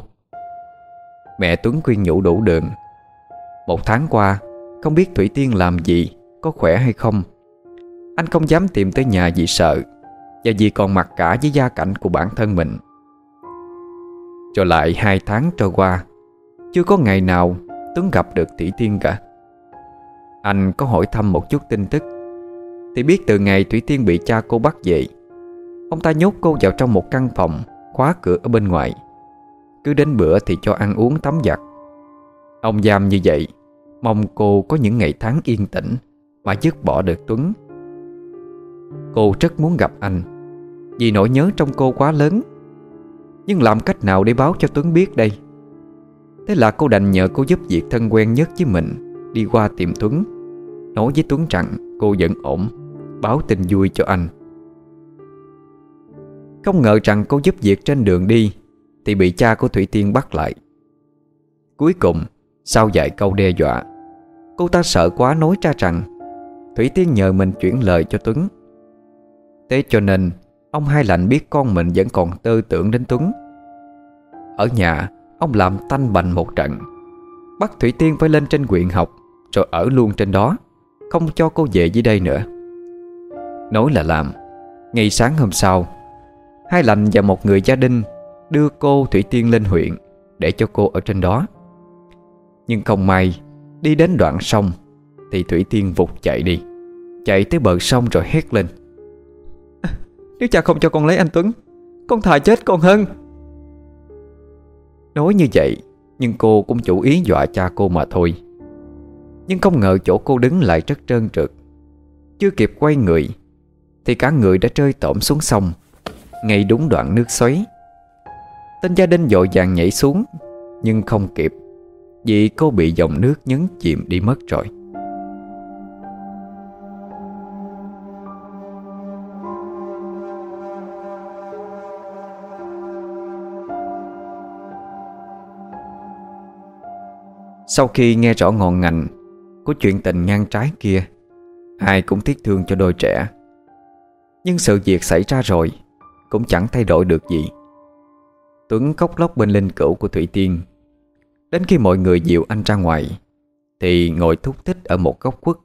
Mẹ Tuấn khuyên nhủ đủ đường. Một tháng qua không biết Thủy Tiên làm gì, Có khỏe hay không? Anh không dám tìm tới nhà vì sợ, Và vì còn mặc cả với gia cảnh của bản thân mình. Cho lại hai tháng trôi qua, Chưa có ngày nào Tuấn gặp được Thủy Tiên cả. Anh có hỏi thăm một chút tin tức. Thì biết từ ngày Thủy Tiên bị cha cô bắt về, Ông ta nhốt cô vào trong một căn phòng Khóa cửa ở bên ngoài. Cứ đến bữa thì cho ăn uống tắm giặt. Ông giam như vậy Mong cô có những ngày tháng yên tĩnh Mà dứt bỏ được Tuấn. Cô rất muốn gặp anh, Vì nỗi nhớ trong cô quá lớn. Nhưng làm cách nào để báo cho Tuấn biết đây? Thế là cô đành nhờ cô giúp việc thân quen nhất với mình Đi qua tìm Tuấn. Nói với Tuấn rằng cô vẫn ổn, Báo tin vui cho anh. Không ngờ rằng cô giúp việc trên đường đi Thì bị cha của Thủy Tiên bắt lại. Cuối cùng, Sau vài câu đe dọa Cô ta sợ quá nói ra rằng, Thủy Tiên nhờ mình chuyển lời cho Tuấn. Thế cho nên, Ông hai lạnh biết con mình vẫn còn tư tưởng đến Tuấn. Ở nhà, Ông làm tanh bành một trận. Bắt Thủy Tiên phải lên trên quyện học, Rồi ở luôn trên đó, Không cho cô về dưới đây nữa. Nói là làm, Ngày sáng hôm sau, Hai lành và một người gia đình Đưa cô Thủy Tiên lên huyện Để cho cô ở trên đó. Nhưng không may Đi đến đoạn sông Thì Thủy Tiên vụt chạy đi. Chạy tới bờ sông rồi hét lên. Nếu cha không cho con lấy anh Tuấn Con thà chết còn hơn. Nói như vậy Nhưng cô cũng chủ ý dọa cha cô mà thôi. Nhưng không ngờ chỗ cô đứng lại rất trơn trượt. Chưa kịp quay người Thì cả người đã rơi tổm xuống sông ngay đúng đoạn nước xoáy. Tên gia đình dội vàng nhảy xuống Nhưng không kịp vì cô bị dòng nước nhấn chìm đi mất rồi. Sau khi nghe rõ ngọn ngành Của chuyện tình ngang trái kia, Ai cũng tiếc thương cho đôi trẻ. Nhưng sự việc xảy ra rồi cũng chẳng thay đổi được gì. Tuấn khóc lóc bên linh cữu của Thủy Tiên Đến khi mọi người dịu anh ra ngoài Thì ngồi thúc thích ở một góc quất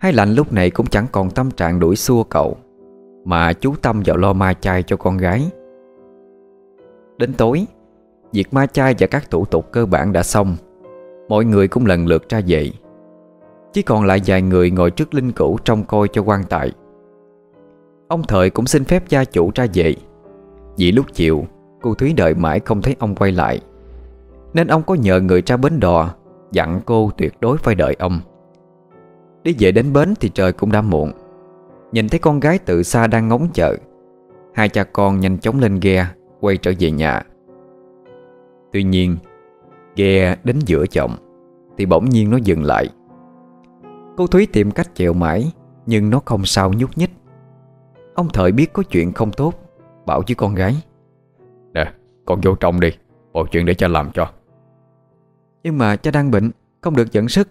Hai lạnh lúc này cũng chẳng còn tâm trạng đuổi xua cậu Mà chú tâm vào lo ma chai cho con gái. Đến tối Việc ma chai và các thủ tục cơ bản đã xong Mọi người cũng lần lượt ra dậy, Chỉ còn lại vài người ngồi trước linh cữu trông coi cho quan tài. Ông Thời cũng xin phép gia chủ ra dậy, Vì lúc chiều Cô Thúy đợi mãi không thấy ông quay lại. Nên ông có nhờ người ra bến đò, Dặn cô tuyệt đối phải đợi ông. Đi về đến bến thì trời cũng đã muộn. Nhìn thấy con gái từ xa đang ngóng chờ, Hai cha con nhanh chóng lên ghe, Quay trở về nhà. Tuy nhiên, Ghe đến giữa chồng, Thì bỗng nhiên nó dừng lại. Cô Thúy tìm cách chèo mãi, Nhưng nó không sao nhúc nhích. Ông Thời biết có chuyện không tốt, Bảo với con gái, Nè, con vô trong đi, Mọi chuyện để cha làm cho. Nhưng mà cha đang bệnh Không được dẫn sức.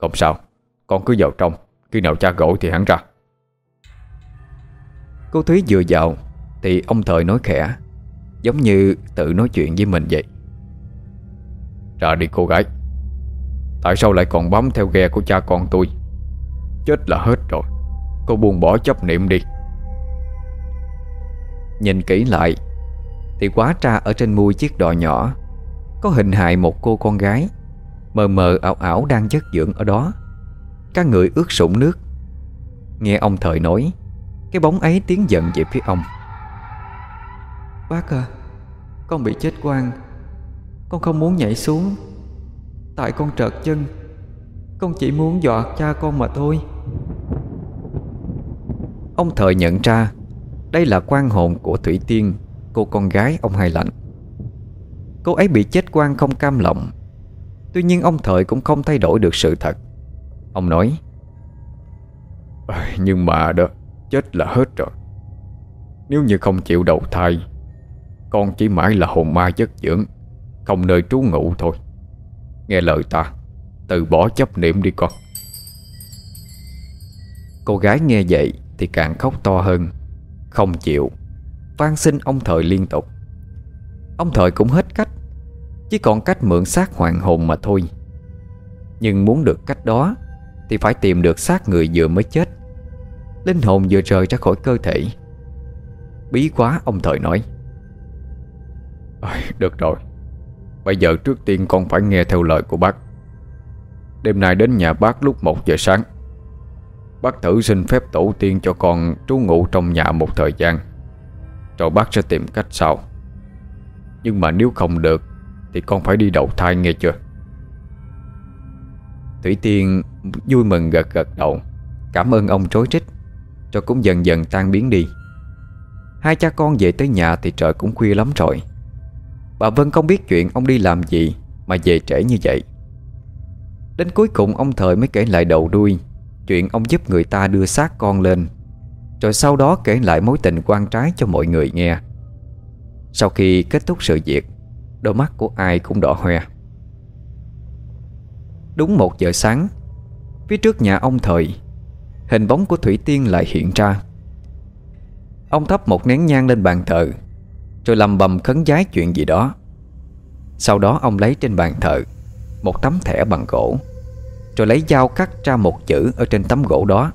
Không sao Con cứ vào trong Khi nào cha gỗ thì hắn ra. Cô Thúy vừa vào Thì ông Thời nói khẽ Giống như tự nói chuyện với mình vậy. Ra đi cô gái. Tại sao lại còn bám theo ghe của cha con tôi? Chết là hết rồi Cô buông bỏ chấp niệm đi. Nhìn kỹ lại Thì quá ra ở trên mui chiếc đò nhỏ Có hình hài một cô con gái Mờ mờ ảo ảo đang chất dưỡng ở đó. Các người ướt sũng nước. Nghe ông Thời nói Cái bóng ấy tiến giận về phía ông. Bác à Con bị chết quang Con không muốn nhảy xuống. Tại con trợt chân. Con chỉ muốn dọa cha con mà thôi. Ông Thời nhận ra Đây là quan hồn của Thủy Tiên Cô con gái ông Hai Lạnh Cô ấy bị chết quan không cam lòng. Tuy nhiên ông Thời cũng không thay đổi được sự thật. Ông nói Nhưng mà đó, Chết là hết rồi. Nếu như không chịu đầu thai, Con chỉ mãi là hồn ma chất dưỡng, Không nơi trú ngụ thôi. Nghe lời ta, Từ bỏ chấp niệm đi con. Cô gái nghe vậy Thì càng khóc to hơn. Không chịu, van xin ông Thời liên tục. Ông Thời cũng hết cách chỉ còn cách mượn xác hoàng hồn mà thôi. Nhưng muốn được cách đó, Thì phải tìm được xác người vừa mới chết. Linh hồn vừa rời ra khỏi cơ thể. Bí quá, ông Thời nói. Được rồi. Bây giờ trước tiên con phải nghe theo lời của bác. Đêm nay đến nhà bác lúc 1 giờ sáng. Bác thử xin phép tổ tiên cho con trú ngụ trong nhà một thời gian. Rồi bác sẽ tìm cách sau. Nhưng mà nếu không được thì con phải đi đầu thai nghe chưa? Thủy Tiên vui mừng gật gật đầu. Cảm ơn ông trối trích. Rồi cũng dần dần tan biến đi. Hai cha con về tới nhà thì trời cũng khuya lắm rồi. Bà Vân không biết chuyện ông đi làm gì Mà về trễ như vậy. Đến cuối cùng ông Thời mới kể lại đầu đuôi Chuyện ông giúp người ta đưa xác con lên. Rồi sau đó kể lại mối tình quan trái cho mọi người nghe. Sau khi kết thúc sự việc Đôi mắt của ai cũng đỏ hoe. Đúng một giờ sáng, Phía trước nhà ông Thời, Hình bóng của Thủy Tiên lại hiện ra. Ông thắp một nén nhang lên bàn thờ, Rồi lầm bầm khấn giái chuyện gì đó. Sau đó ông lấy trên bàn thờ Một tấm thẻ bằng gỗ, Rồi lấy dao cắt ra một chữ Ở trên tấm gỗ đó.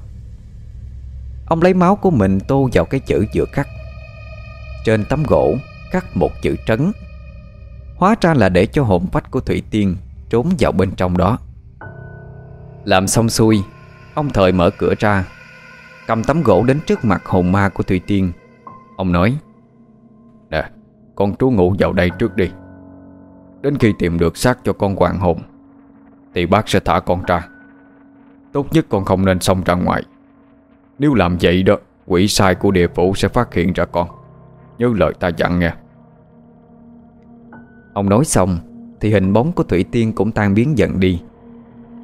Ông lấy máu của mình tô vào cái chữ vừa cắt. Trên tấm gỗ Cắt một chữ trấn. Hóa ra là để cho hồn phách của Thủy Tiên Trốn vào bên trong đó. Làm xong xuôi, Ông Thời mở cửa ra, Cầm tấm gỗ đến trước mặt hồn ma của Thủy Tiên. Ông nói, Nè, Con trú ngủ vào đây trước đi. Đến khi tìm được xác cho con hoàng hồn, Thì bác sẽ thả con ra. Tốt nhất con không nên xông ra ngoài. Nếu làm vậy đó, Quỷ sai của địa phủ sẽ phát hiện ra con. Nhớ lời ta dặn nghe. Ông nói xong, Thì hình bóng của Thủy Tiên cũng tan biến dần đi.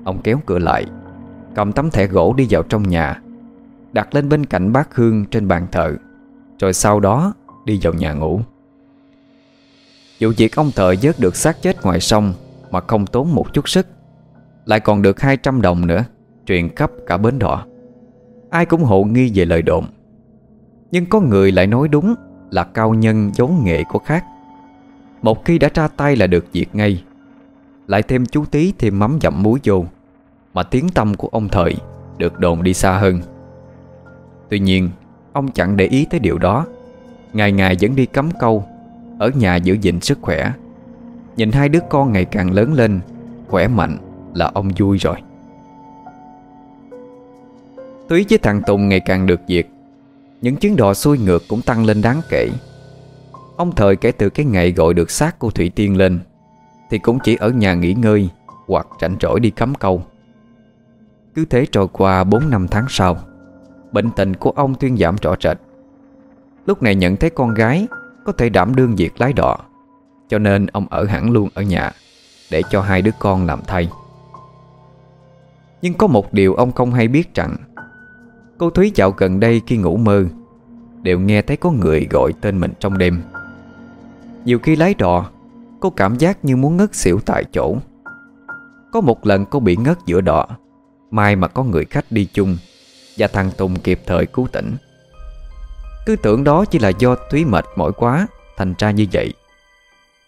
Ông kéo cửa lại, Cầm tấm thẻ gỗ đi vào trong nhà, Đặt lên bên cạnh bát hương trên bàn thờ, Rồi sau đó đi vào nhà ngủ. Vụ việc ông thợ vớt được xác chết ngoài sông Mà không tốn một chút sức, Lại còn được 200 đồng nữa, Truyền khắp cả bến đỏ. Ai cũng hộ nghi về lời đồn. Nhưng có người lại nói đúng Là cao nhân giấu nghệ của khác. Một khi đã ra tay là được diệt ngay. Lại thêm chú tí thêm mắm dặm muối vô Mà tiếng tâm của ông thời Được đồn đi xa hơn. Tuy nhiên Ông chẳng để ý tới điều đó. Ngày ngày vẫn đi cắm câu Ở nhà giữ gìn sức khỏe. Nhìn hai đứa con ngày càng lớn lên Khỏe mạnh là ông vui rồi. Túy với thằng Tùng ngày càng được diệt, Những chuyến đò xuôi ngược cũng tăng lên đáng kể. Ông thời kể từ cái ngày gọi được xác cô Thủy Tiên lên, Thì cũng chỉ ở nhà nghỉ ngơi Hoặc rảnh rỗi đi cắm câu. Cứ thế trôi qua 4 năm tháng sau, Bệnh tình của ông tuyên giảm rõ rệt. Lúc này nhận thấy con gái Có thể đảm đương việc lái đò, Cho nên ông ở hẳn luôn ở nhà Để cho hai đứa con làm thay. Nhưng có một điều ông không hay biết rằng, Cô Thúy dạo gần đây khi ngủ mơ, Đều nghe thấy có người gọi tên mình trong đêm. Nhiều khi lái đò, Cô cảm giác như muốn ngất xỉu tại chỗ. Có một lần cô bị ngất giữa đò, May mà có người khách đi chung Và thằng Tùng kịp thời cứu tỉnh. Cứ tưởng đó chỉ là do Thúy mệt mỏi quá, Thành ra như vậy.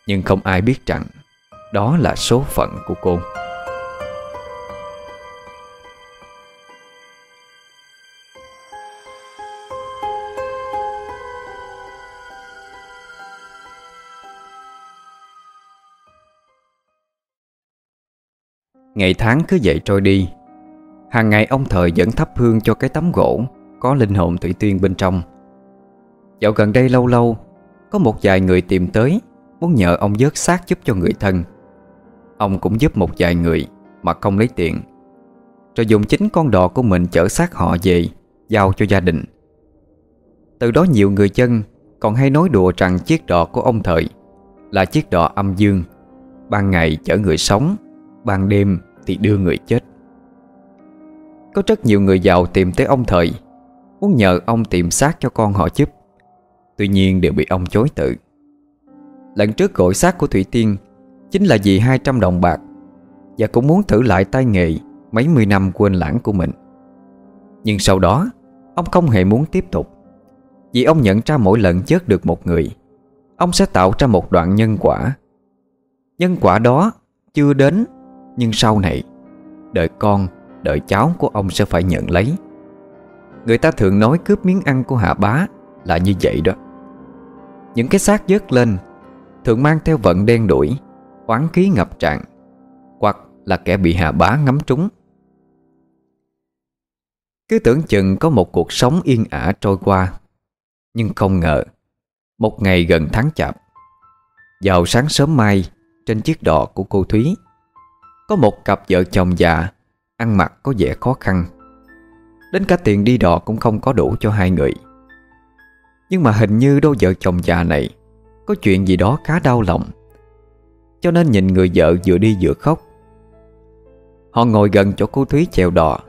Nhưng không ai biết rằng Đó là số phận của cô. Ngày tháng cứ vậy trôi đi. Hàng ngày ông thời vẫn thắp hương cho cái tấm gỗ Có linh hồn thủy tiên bên trong. Dạo gần đây lâu lâu, Có một vài người tìm tới, Muốn nhờ ông vớt xác giúp cho người thân. Ông cũng giúp một vài người Mà không lấy tiền. Rồi dùng chính con đò của mình chở xác họ về, Giao cho gia đình. Từ đó nhiều người dân Còn hay nói đùa rằng chiếc đò của ông thời Là chiếc đò âm dương, Ban ngày chở người sống Ban đêm thì đưa người chết. Có rất nhiều người giàu tìm tới ông thời, Muốn nhờ ông tìm xác cho con họ giúp. Tuy nhiên đều bị ông chối tự Lần trước gọi xác của Thủy Tiên Chính là vì 200 đồng bạc Và cũng muốn thử lại tay nghề Mấy mươi năm quên lãng của mình. Nhưng sau đó, Ông không hề muốn tiếp tục. Vì ông nhận ra mỗi lần chết được một người, Ông sẽ tạo ra một đoạn nhân quả. Nhân quả đó chưa đến nhưng sau này Đợi con, đợi cháu của ông sẽ phải nhận lấy. Người ta thường nói cướp miếng ăn của hạ bá Là như vậy đó. Những cái xác dớt lên Thường mang theo vận đen đuổi Oán khí ngập tràn Hoặc là kẻ bị hạ bá ngắm trúng. Cứ tưởng chừng có một cuộc sống yên ả trôi qua Nhưng không ngờ Một ngày gần tháng chạp Vào sáng sớm mai Trên chiếc đò của cô Thúy có một cặp vợ chồng già, Ăn mặc có vẻ khó khăn. Đến cả tiền đi đò cũng không có đủ cho hai người. Nhưng mà hình như đôi vợ chồng già này Có chuyện gì đó khá đau lòng, Cho nên nhìn người vợ vừa đi vừa khóc. Họ ngồi gần chỗ cô Thúy chèo đò,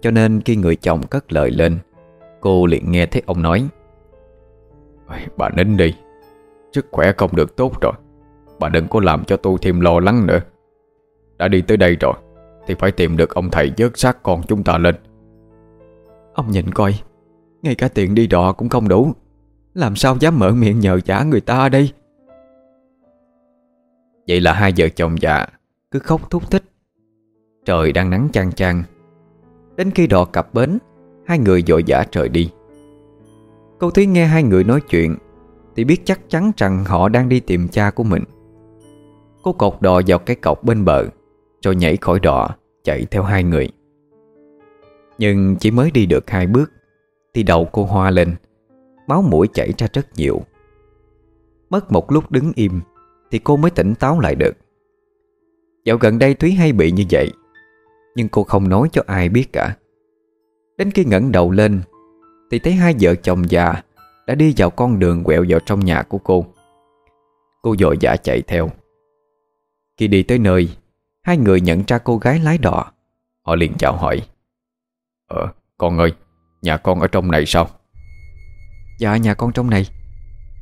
Cho nên khi người chồng cất lời lên, Cô liền nghe thấy ông nói Bà nín đi, Sức khỏe không được tốt rồi. Bà đừng có làm cho tôi thêm lo lắng nữa đã đi tới đây rồi, Thì phải tìm được ông thầy vớt xác con chúng ta lên. Ông nhìn coi, Ngay cả tiền đi đò cũng không đủ. Làm sao dám mở miệng nhờ trả người ta đây? Vậy là hai vợ chồng già Cứ khóc thúc thích. Trời đang nắng chang chang. Đến khi đò cập bến, Hai người dội giả trời đi. Cô Thúy nghe hai người nói chuyện, Thì biết chắc chắn rằng họ đang đi tìm cha của mình. Cô cột đò vào cái cọc bên bờ rồi nhảy khỏi đỏ Chạy theo hai người. Nhưng chỉ mới đi được hai bước, Thì đầu cô hoa lên, Máu mũi chảy ra rất nhiều. Mất một lúc đứng im, Thì cô mới tỉnh táo lại được. Dạo gần đây Thúy hay bị như vậy, Nhưng cô không nói cho ai biết cả. Đến khi ngẩng đầu lên, Thì thấy hai vợ chồng già Đã đi vào con đường quẹo vào trong nhà của cô. Cô dội dã chạy theo. Khi đi tới nơi Hai người nhận ra cô gái lái đò. Họ liền chào hỏi. Ờ con ơi, Nhà con ở trong này sao? Dạ nhà con trong này.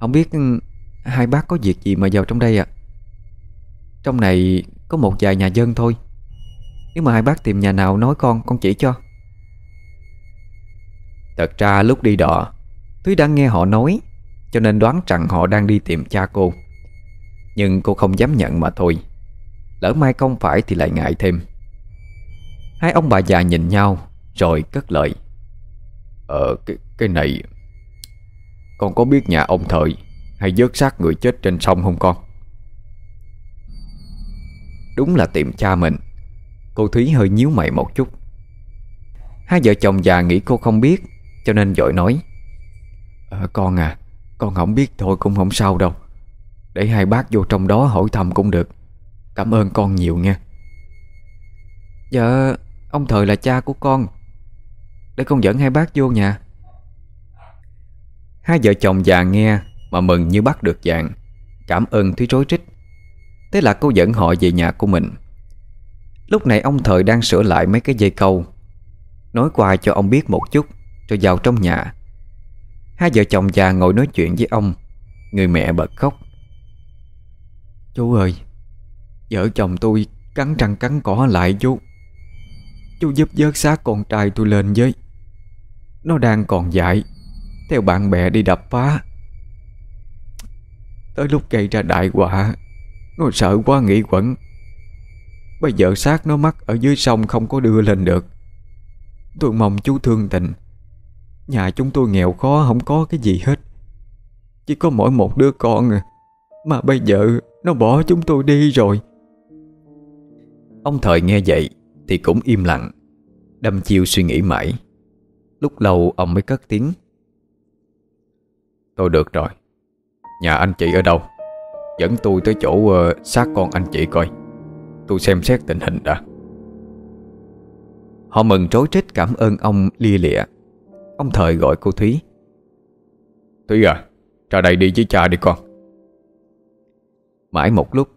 Không biết ừ, hai bác có việc gì mà vào trong đây ạ? Trong này có một vài nhà dân thôi. Nếu mà hai bác tìm nhà nào nói con Con chỉ cho. Thật ra lúc đi đò, Thúy đang nghe họ nói, Cho nên đoán rằng họ đang đi tìm cha cô. Nhưng cô không dám nhận mà thôi. Lỡ mai không phải thì lại ngại thêm. Hai ông bà già nhìn nhau Rồi cất lời. Ờ cái, cái này Con có biết nhà ông thời Hay vớt xác người chết trên sông không con? Đúng là tìm cha mình. Cô Thúy hơi nhíu mày một chút. Hai vợ chồng già nghĩ cô không biết Cho nên dội nói. À, Con à Con không biết thôi cũng không sao đâu. Để hai bác vô trong đó hỏi thăm cũng được. Cảm ơn con nhiều nha. Dạ Ông Thời là cha của con. Để con dẫn hai bác vô nhà. Hai vợ chồng già nghe Mà mừng như bắt được dạng Cảm ơn Thúy rối trích. Thế là cô dẫn họ về nhà của mình. Lúc này ông Thời đang sửa lại mấy cái dây câu. Nói qua cho ông biết một chút, Rồi vào trong nhà. Hai vợ chồng già ngồi nói chuyện với ông. Người mẹ bật khóc. Chú ơi Vợ chồng tôi cắn răng cắn cỏ lại chú. Chú giúp vớt xác con trai tôi lên với. Nó đang còn dại. Theo bạn bè đi đập phá. Tới lúc gây ra đại họa, Nó sợ quá nghĩ quẩn. Bây giờ xác nó mắc ở dưới sông không có đưa lên được. Tôi mong chú thương tình. Nhà chúng tôi nghèo khó, không có cái gì hết. Chỉ có mỗi một đứa con à Mà bây giờ nó bỏ chúng tôi đi rồi. Ông Thời nghe vậy Thì cũng im lặng Đâm chiêu suy nghĩ mãi. Lúc lâu ông mới cất tiếng. Tôi được rồi Nhà anh chị ở đâu? Dẫn tôi tới chỗ uh, xác con anh chị coi. Tôi xem xét tình hình đã. Họ mừng trối trích cảm ơn ông lia lịa. Ông Thời gọi cô Thúy. Thúy à Ra đây đi với cha đi con. Mãi một lúc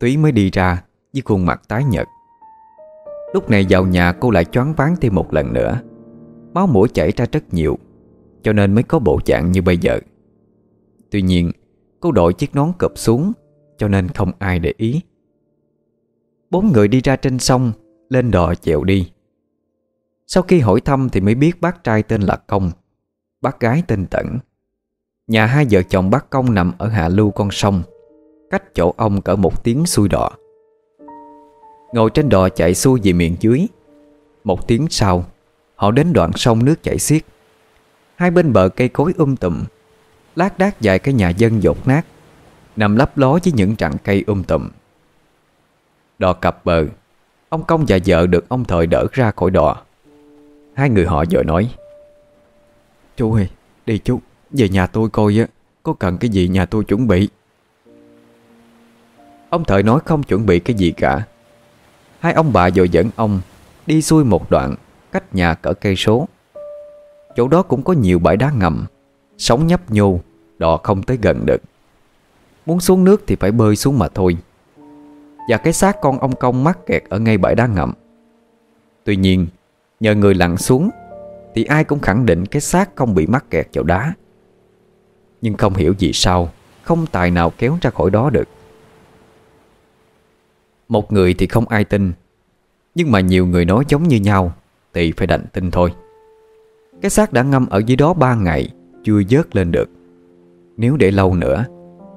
Thúy mới đi ra. Với khuôn mặt tái nhợt. Lúc này vào nhà, cô lại choáng váng thêm một lần nữa. Máu mũi chảy ra rất nhiều, Cho nên mới có bộ dạng như bây giờ. Tuy nhiên, Cô đội chiếc nón cụp xuống, Cho nên không ai để ý. Bốn người đi ra trên sông, Lên đò chèo đi. Sau khi hỏi thăm thì mới biết bác trai tên là Công, Bác gái tên Tẩn. Nhà hai vợ chồng bác Công nằm ở hạ lưu con sông, Cách chỗ ông cỡ một tiếng xuôi đò. Ngồi trên đò chạy xuôi về miền dưới. Một tiếng sau Họ đến đoạn sông nước chảy xiết. Hai bên bờ cây cối um tùm Lát đác dài cái nhà dân dột nát Nằm lấp ló với những rặng cây um tùm. Đò cập bờ Ông Công và vợ được ông Thời đỡ ra khỏi đò. Hai người họ vợ nói Chú ơi, đi chú Về nhà tôi coi á Có cần cái gì nhà tôi chuẩn bị? Ông Thời nói không chuẩn bị cái gì cả. Hai ông bà vội dẫn ông Đi xuôi một đoạn Cách nhà cỡ cây số. Chỗ đó cũng có nhiều bãi đá ngầm, Sóng nhấp nhô, Đò không tới gần được. Muốn xuống nước thì phải bơi xuống mà thôi. Và cái xác con ông công mắc kẹt Ở ngay bãi đá ngầm. Tuy nhiên, Nhờ người lặn xuống Thì ai cũng khẳng định cái xác không bị mắc kẹt vào đá. Nhưng không hiểu vì sao Không tài nào kéo ra khỏi đó được. Một người thì không ai tin, Nhưng mà nhiều người nói giống như nhau, Thì phải đành tin thôi. Cái xác đã ngâm ở dưới đó ba ngày, Chưa dớt lên được. Nếu để lâu nữa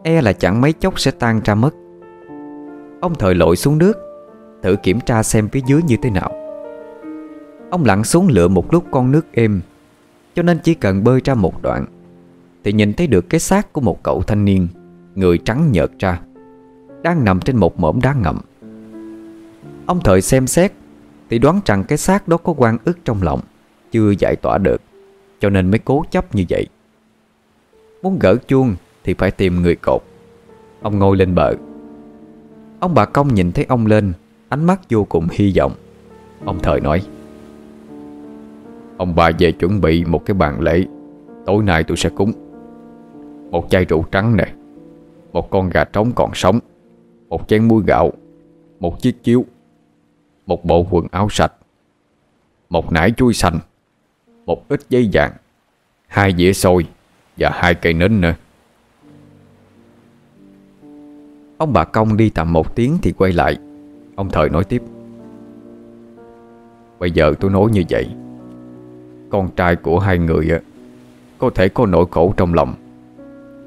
E là chẳng mấy chốc sẽ tan ra mất. Ông thời lội xuống nước, Thử kiểm tra xem phía dưới như thế nào. Ông lặn xuống lựa một lúc con nước êm, Cho nên chỉ cần bơi ra một đoạn, Thì nhìn thấy được cái xác của một cậu thanh niên, Người trắng nhợt ra, Đang nằm trên một mỏm đá ngầm. Ông thời xem xét, Thì đoán rằng cái xác đó có quan ức trong lòng, Chưa giải tỏa được, Cho nên mới cố chấp như vậy. Muốn gỡ chuông Thì phải tìm người cột. Ông ngồi lên bờ. Ông bà công nhìn thấy ông lên, Ánh mắt vô cùng hy vọng. Ông thời nói, Ông bà về chuẩn bị một cái bàn lễ, Tối nay tôi sẽ cúng. Một chai rượu trắng nè, Một con gà trống còn sống, Một chén muối gạo, Một chiếc chiếu. Một bộ quần áo sạch, Một nải chuối xanh, Một ít giấy vàng, Hai dĩa xôi Và hai cây nến nữa. Ông bà công đi tầm một tiếng thì quay lại. Ông thời nói tiếp. Bây giờ tôi nói như vậy, Con trai của hai người Có thể có nỗi khổ trong lòng,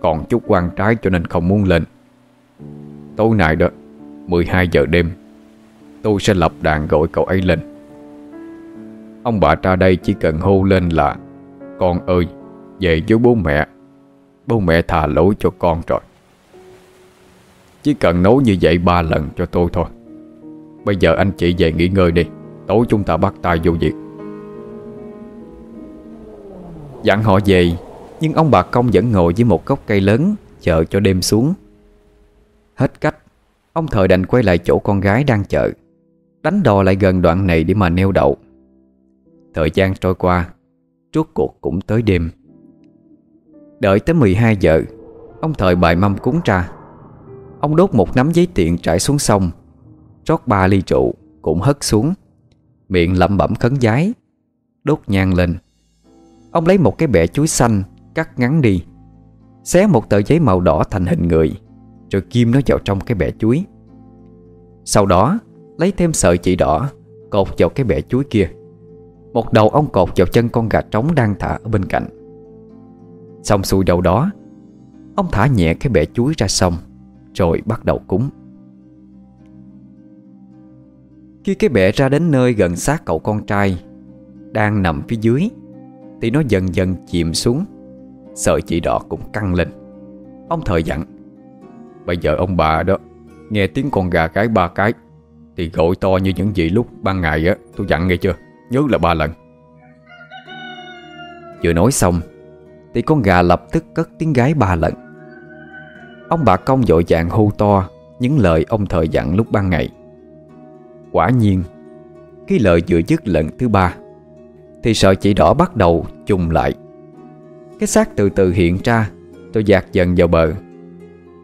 Còn chút quan trái cho nên không muốn lên. Tối nay đó 12 giờ đêm Tôi sẽ lập đàn gọi cậu ấy lên. Ông bà ra đây chỉ cần hô lên là, Con ơi, Về với bố mẹ. Bố mẹ thà lỗi cho con rồi. Chỉ cần nấu như vậy ba lần cho tôi thôi. Bây giờ anh chị về nghỉ ngơi đi, Tối chúng ta bắt tay vô việc. Dặn họ về, Nhưng ông bà công vẫn ngồi dưới một gốc cây lớn, Chờ cho đêm xuống. Hết cách, Ông thời đành quay lại chỗ con gái đang chờ. Đánh đò lại gần đoạn này để mà neo đậu. Thời gian trôi qua, Rốt cuộc cũng tới đêm. Đợi tới 12 giờ, Ông thời bài mâm cúng ra. Ông đốt một nắm giấy tiện trải xuống sông, Rót ba ly trụ Cũng hất xuống, Miệng lẩm bẩm khấn giái, Đốt nhang lên. Ông lấy một cái bẹ chuối xanh Cắt ngắn đi, Xé một tờ giấy màu đỏ thành hình người, Rồi kim nó vào trong cái bẹ chuối. Sau đó Lấy thêm sợi chỉ đỏ, Cột vào cái bẻ chuối kia. Một đầu ông cột vào chân con gà trống đang thả ở bên cạnh. Xong xuôi đầu đó, Ông thả nhẹ cái bẻ chuối ra sông, Rồi bắt đầu cúng. Khi cái bẻ ra đến nơi gần sát cậu con trai Đang nằm phía dưới, Thì nó dần dần chìm xuống, Sợi chỉ đỏ cũng căng lên. Ông thời dặn, Bây giờ ông bà đó, Nghe tiếng con gà cái ba cái thì gọi to như những gì lúc ban ngày á, Tôi dặn nghe chưa? Nhớ là ba lần. Vừa nói xong, Thì con gà lập tức cất tiếng gái ba lần. Ông bà công dội vàng hô to Những lời ông thời dặn lúc ban ngày. Quả nhiên Khi lời vừa dứt lần thứ ba, Thì sợi chỉ đỏ bắt đầu trùng lại. Cái xác từ từ hiện ra, Tôi dạt dần vào bờ.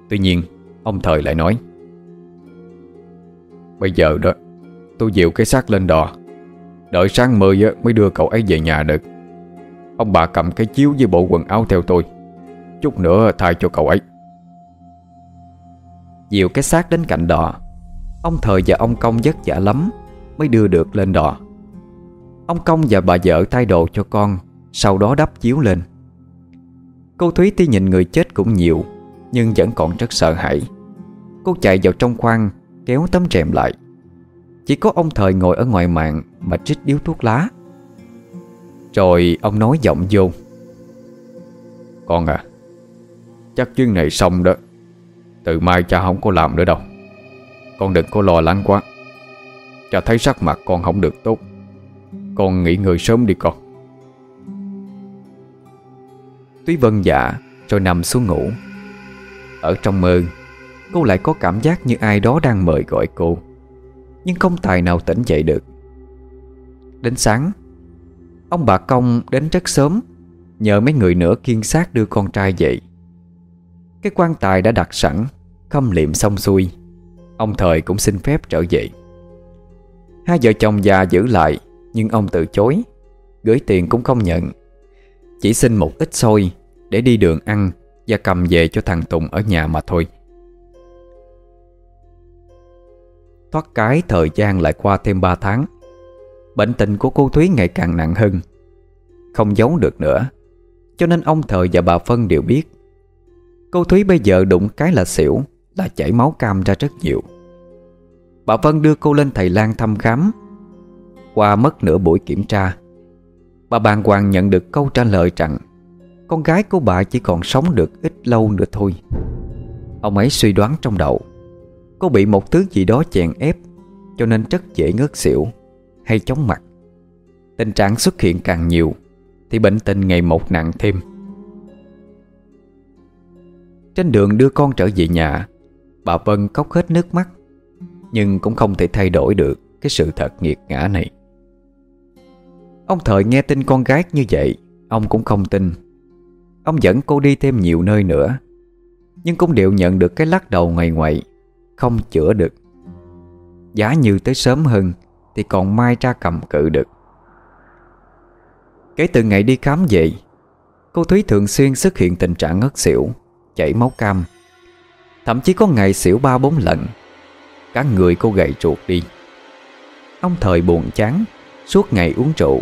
Tuy nhiên, Ông thời lại nói Bây giờ đó, Tôi dịu cái xác lên đò. Đợi sáng mười mới đưa cậu ấy về nhà được. Ông bà cầm cái chiếu với bộ quần áo theo tôi. Chút nữa thay cho cậu ấy. Dịu cái xác đến cạnh đò. Ông Thời và ông Công vất vả lắm Mới đưa được lên đò. Ông Công và bà vợ thay đồ cho con, Sau đó đắp chiếu lên. Cô Thúy tuy nhìn người chết cũng nhiều, Nhưng vẫn còn rất sợ hãi. Cô chạy vào trong khoang Kéo tấm rèm lại. Chỉ có ông Thời ngồi ở ngoài mạng Mà trích điếu thuốc lá. Rồi ông nói giọng vô. Con à Chắc chuyến này xong đó. Từ mai cha không có làm nữa đâu. Con đừng có lo lắng quá. Cha thấy sắc mặt con không được tốt. Con nghỉ ngơi sớm đi con. Túy vân dạ Rồi nằm xuống ngủ. Ở trong mơ Cô lại có cảm giác như ai đó đang mời gọi cô. Nhưng không tài nào tỉnh dậy được. Đến sáng, Ông bà Công đến rất sớm, Nhờ mấy người nữa kiên xác đưa con trai dậy Cái quan tài đã đặt sẵn, Khâm liệm xong xuôi. Ông Thời cũng xin phép trở về. Hai vợ chồng già giữ lại, Nhưng ông từ chối. Gửi tiền cũng không nhận. Chỉ xin một ít xôi Để đi đường ăn Và cầm về cho thằng Tùng ở nhà mà thôi. Thoát cái thời gian lại qua thêm 3 tháng. Bệnh tình của cô Thúy ngày càng nặng hơn. Không giấu được nữa, Cho nên ông Thời và bà Phân đều biết. Cô Thúy bây giờ đụng cái là xỉu Là chảy máu cam ra rất nhiều. Bà Phân đưa cô lên thầy Lan thăm khám. Qua mất nửa buổi kiểm tra, Bà bàng hoàng nhận được câu trả lời rằng Con gái của bà chỉ còn sống được ít lâu nữa thôi. Ông ấy suy đoán trong đầu. Cô bị một thứ gì đó chèn ép, Cho nên rất dễ ngất xỉu Hay chóng mặt. Tình trạng xuất hiện càng nhiều Thì bệnh tình ngày một nặng thêm. Trên đường đưa con trở về nhà, Bà Vân khóc hết nước mắt, Nhưng cũng không thể thay đổi được Cái sự thật nghiệt ngã này. Ông Thời nghe tin con gái như vậy, Ông cũng không tin. Ông dẫn cô đi thêm nhiều nơi nữa, Nhưng cũng đều nhận được cái lắc đầu ngoài ngoại. Không chữa được. Giá như tới sớm hơn Thì còn mai ra cầm cự được. Kể từ ngày đi khám vậy, Cô Thúy thường xuyên xuất hiện tình trạng ngất xỉu Chảy máu cam. Thậm chí có ngày xỉu ba bốn lần Cả người cô gầy ruột đi. Ông thời buồn chán Suốt ngày uống rượu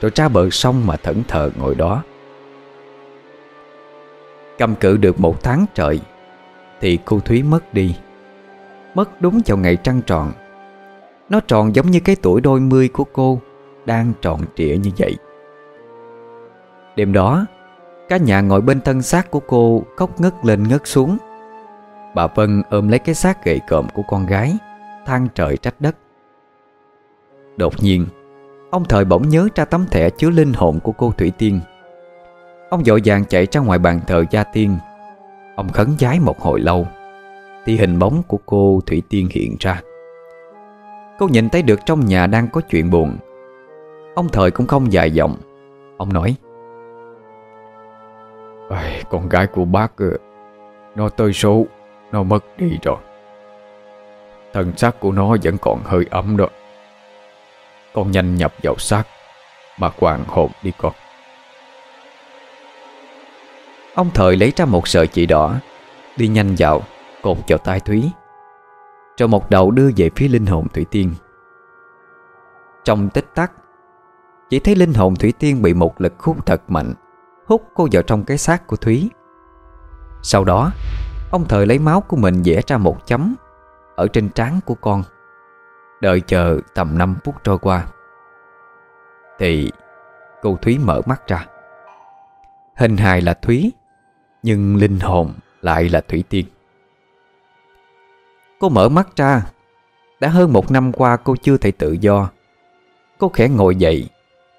Rồi ra bờ sông mà thẫn thờ ngồi đó. Cầm cự được một tháng trời Thì cô Thúy mất đi. Mất đúng vào ngày trăng tròn. Nó tròn giống như cái tuổi đôi mươi của cô Đang tròn trịa như vậy. Đêm đó, Cả nhà ngồi bên thân xác của cô Khóc ngất lên ngất xuống. Bà Vân ôm lấy cái xác gậy cộm của con gái, than trời trách đất. Đột nhiên, Ông Thời bỗng nhớ ra tấm thẻ chứa linh hồn của cô Thủy Tiên. Ông dội vàng chạy ra ngoài bàn thờ gia tiên. Ông khấn giái một hồi lâu. Thì hình bóng của cô Thủy Tiên hiện ra. Cô nhìn thấy được trong nhà đang có chuyện buồn. Ông thời cũng không dài giọng Ông nói Con gái của bác Nó tới số, Nó mất đi rồi. Thân xác của nó vẫn còn hơi ấm đó. Con nhanh nhập vào xác, Mà hoàng hồn đi con. Ông thời lấy ra một sợi chỉ đỏ, Đi nhanh vào. Cột vào tai Thúy. Rồi một đầu đưa về phía linh hồn Thủy Tiên. Trong tích tắc, Chỉ thấy linh hồn Thủy Tiên bị một lực hút thật mạnh, Hút cô vào trong cái xác của Thúy. Sau đó, Ông thời lấy máu của mình vẽ ra một chấm Ở trên trán của con, Đợi chờ tầm 5 phút trôi qua. Thì, cô Thúy mở mắt ra. Hình hài là Thúy, Nhưng linh hồn lại là Thủy Tiên. Cô mở mắt ra. Đã hơn một năm qua cô chưa thể tự do. Cô khẽ ngồi dậy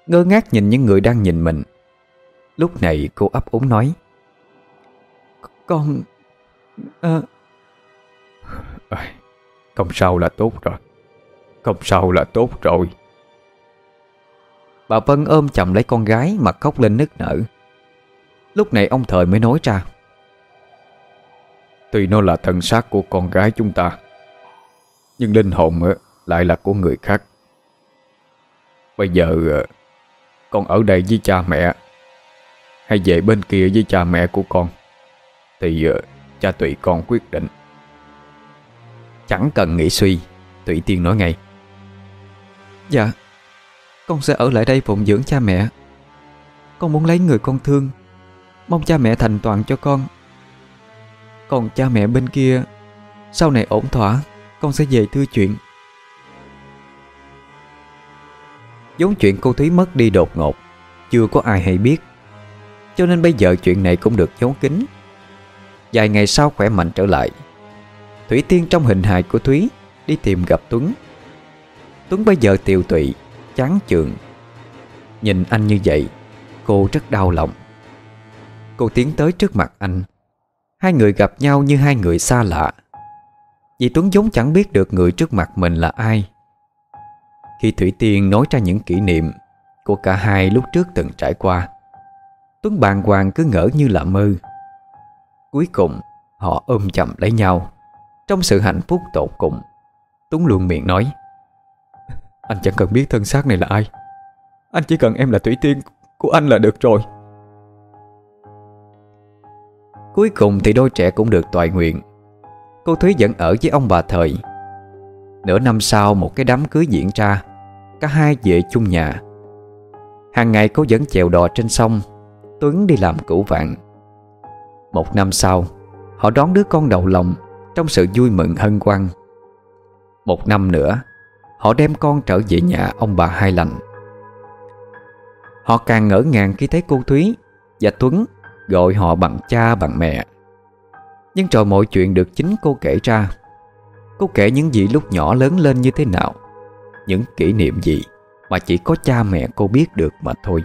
Ngơ ngác nhìn những người đang nhìn mình. Lúc này cô ấp úng nói Con... À... Không sao là tốt rồi Không sao là tốt rồi. Bà Vân ôm chầm lấy con gái mà khóc lên nức nở. Lúc này ông Thời mới nói ra Tuy nó là thân xác của con gái chúng ta, Nhưng linh hồn ờ, lại là của người khác. Bây giờ ờ, con ở đây với cha mẹ Hay về bên kia với cha mẹ của con Thì ờ, cha tùy con quyết định. Chẳng cần nghĩ suy, Tùy Tiên nói ngay. Dạ Con sẽ ở lại đây phụng dưỡng cha mẹ. Con muốn lấy người con thương, Mong cha mẹ thành toàn cho con. Còn cha mẹ bên kia. Sau này ổn thỏa, Con sẽ về thưa chuyện. Giống chuyện cô Thúy mất đi đột ngột, Chưa có ai hay biết. Cho nên bây giờ chuyện này cũng được giấu kín. Vài ngày sau khỏe mạnh trở lại, Thủy Tiên trong hình hài của Thúy Đi tìm gặp Tuấn. Tuấn bây giờ tiều tụy, Chán chường. Nhìn anh như vậy, Cô rất đau lòng. Cô tiến tới trước mặt anh Hai người gặp nhau như hai người xa lạ. Vì Tuấn giống chẳng biết được người trước mặt mình là ai. Khi Thủy Tiên nói ra những kỷ niệm Của cả hai lúc trước từng trải qua, Tuấn bàng hoàng cứ ngỡ như là mơ. Cuối cùng, Họ ôm chầm lấy nhau. Trong sự hạnh phúc tột cùng, Tuấn luôn miệng nói, Anh chẳng cần biết thân xác này là ai. Anh chỉ cần em là Thủy Tiên của anh là được rồi. Cuối cùng thì đôi trẻ cũng được toại nguyện. Cô Thúy vẫn ở với ông bà Thời. Nửa năm sau, một cái đám cưới diễn ra, Cả hai về chung nhà. Hàng ngày cô vẫn chèo đò trên sông, Tuấn đi làm cửu vạn. Một năm sau, Họ đón đứa con đầu lòng Trong sự vui mừng hân hoan. Một năm nữa, Họ đem con trở về nhà ông bà Hai Lành. Họ càng ngỡ ngàng khi thấy cô Thúy Và Tuấn Gọi họ bằng cha, bằng mẹ. Nhưng rồi mọi chuyện được chính cô kể ra. Cô kể những gì lúc nhỏ lớn lên như thế nào, Những kỷ niệm gì Mà chỉ có cha mẹ cô biết được mà thôi.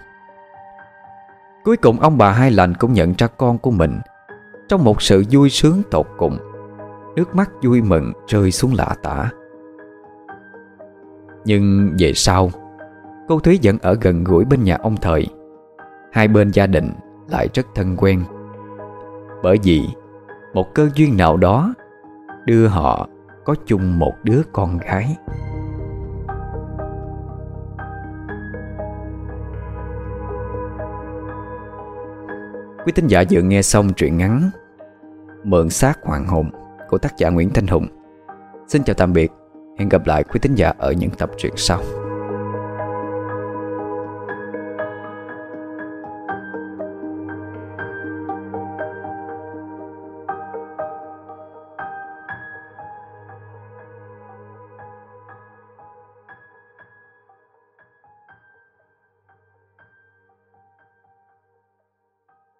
Cuối cùng, ông bà Hai Lành cũng nhận ra con của mình Trong một sự vui sướng tột cùng. Nước mắt vui mừng rơi xuống lạ tả. Nhưng về sau, Cô Thúy vẫn ở gần gũi bên nhà ông Thời, Hai bên gia đình lại rất thân quen. Bởi vì một cơ duyên nào đó đưa họ có chung một đứa con gái. Quý tín giả vừa nghe xong truyện ngắn Mượn xác hoàng hồn của tác giả Nguyễn Thanh Hùng. Xin chào tạm biệt. Hẹn gặp lại quý tín giả ở những tập truyện sau.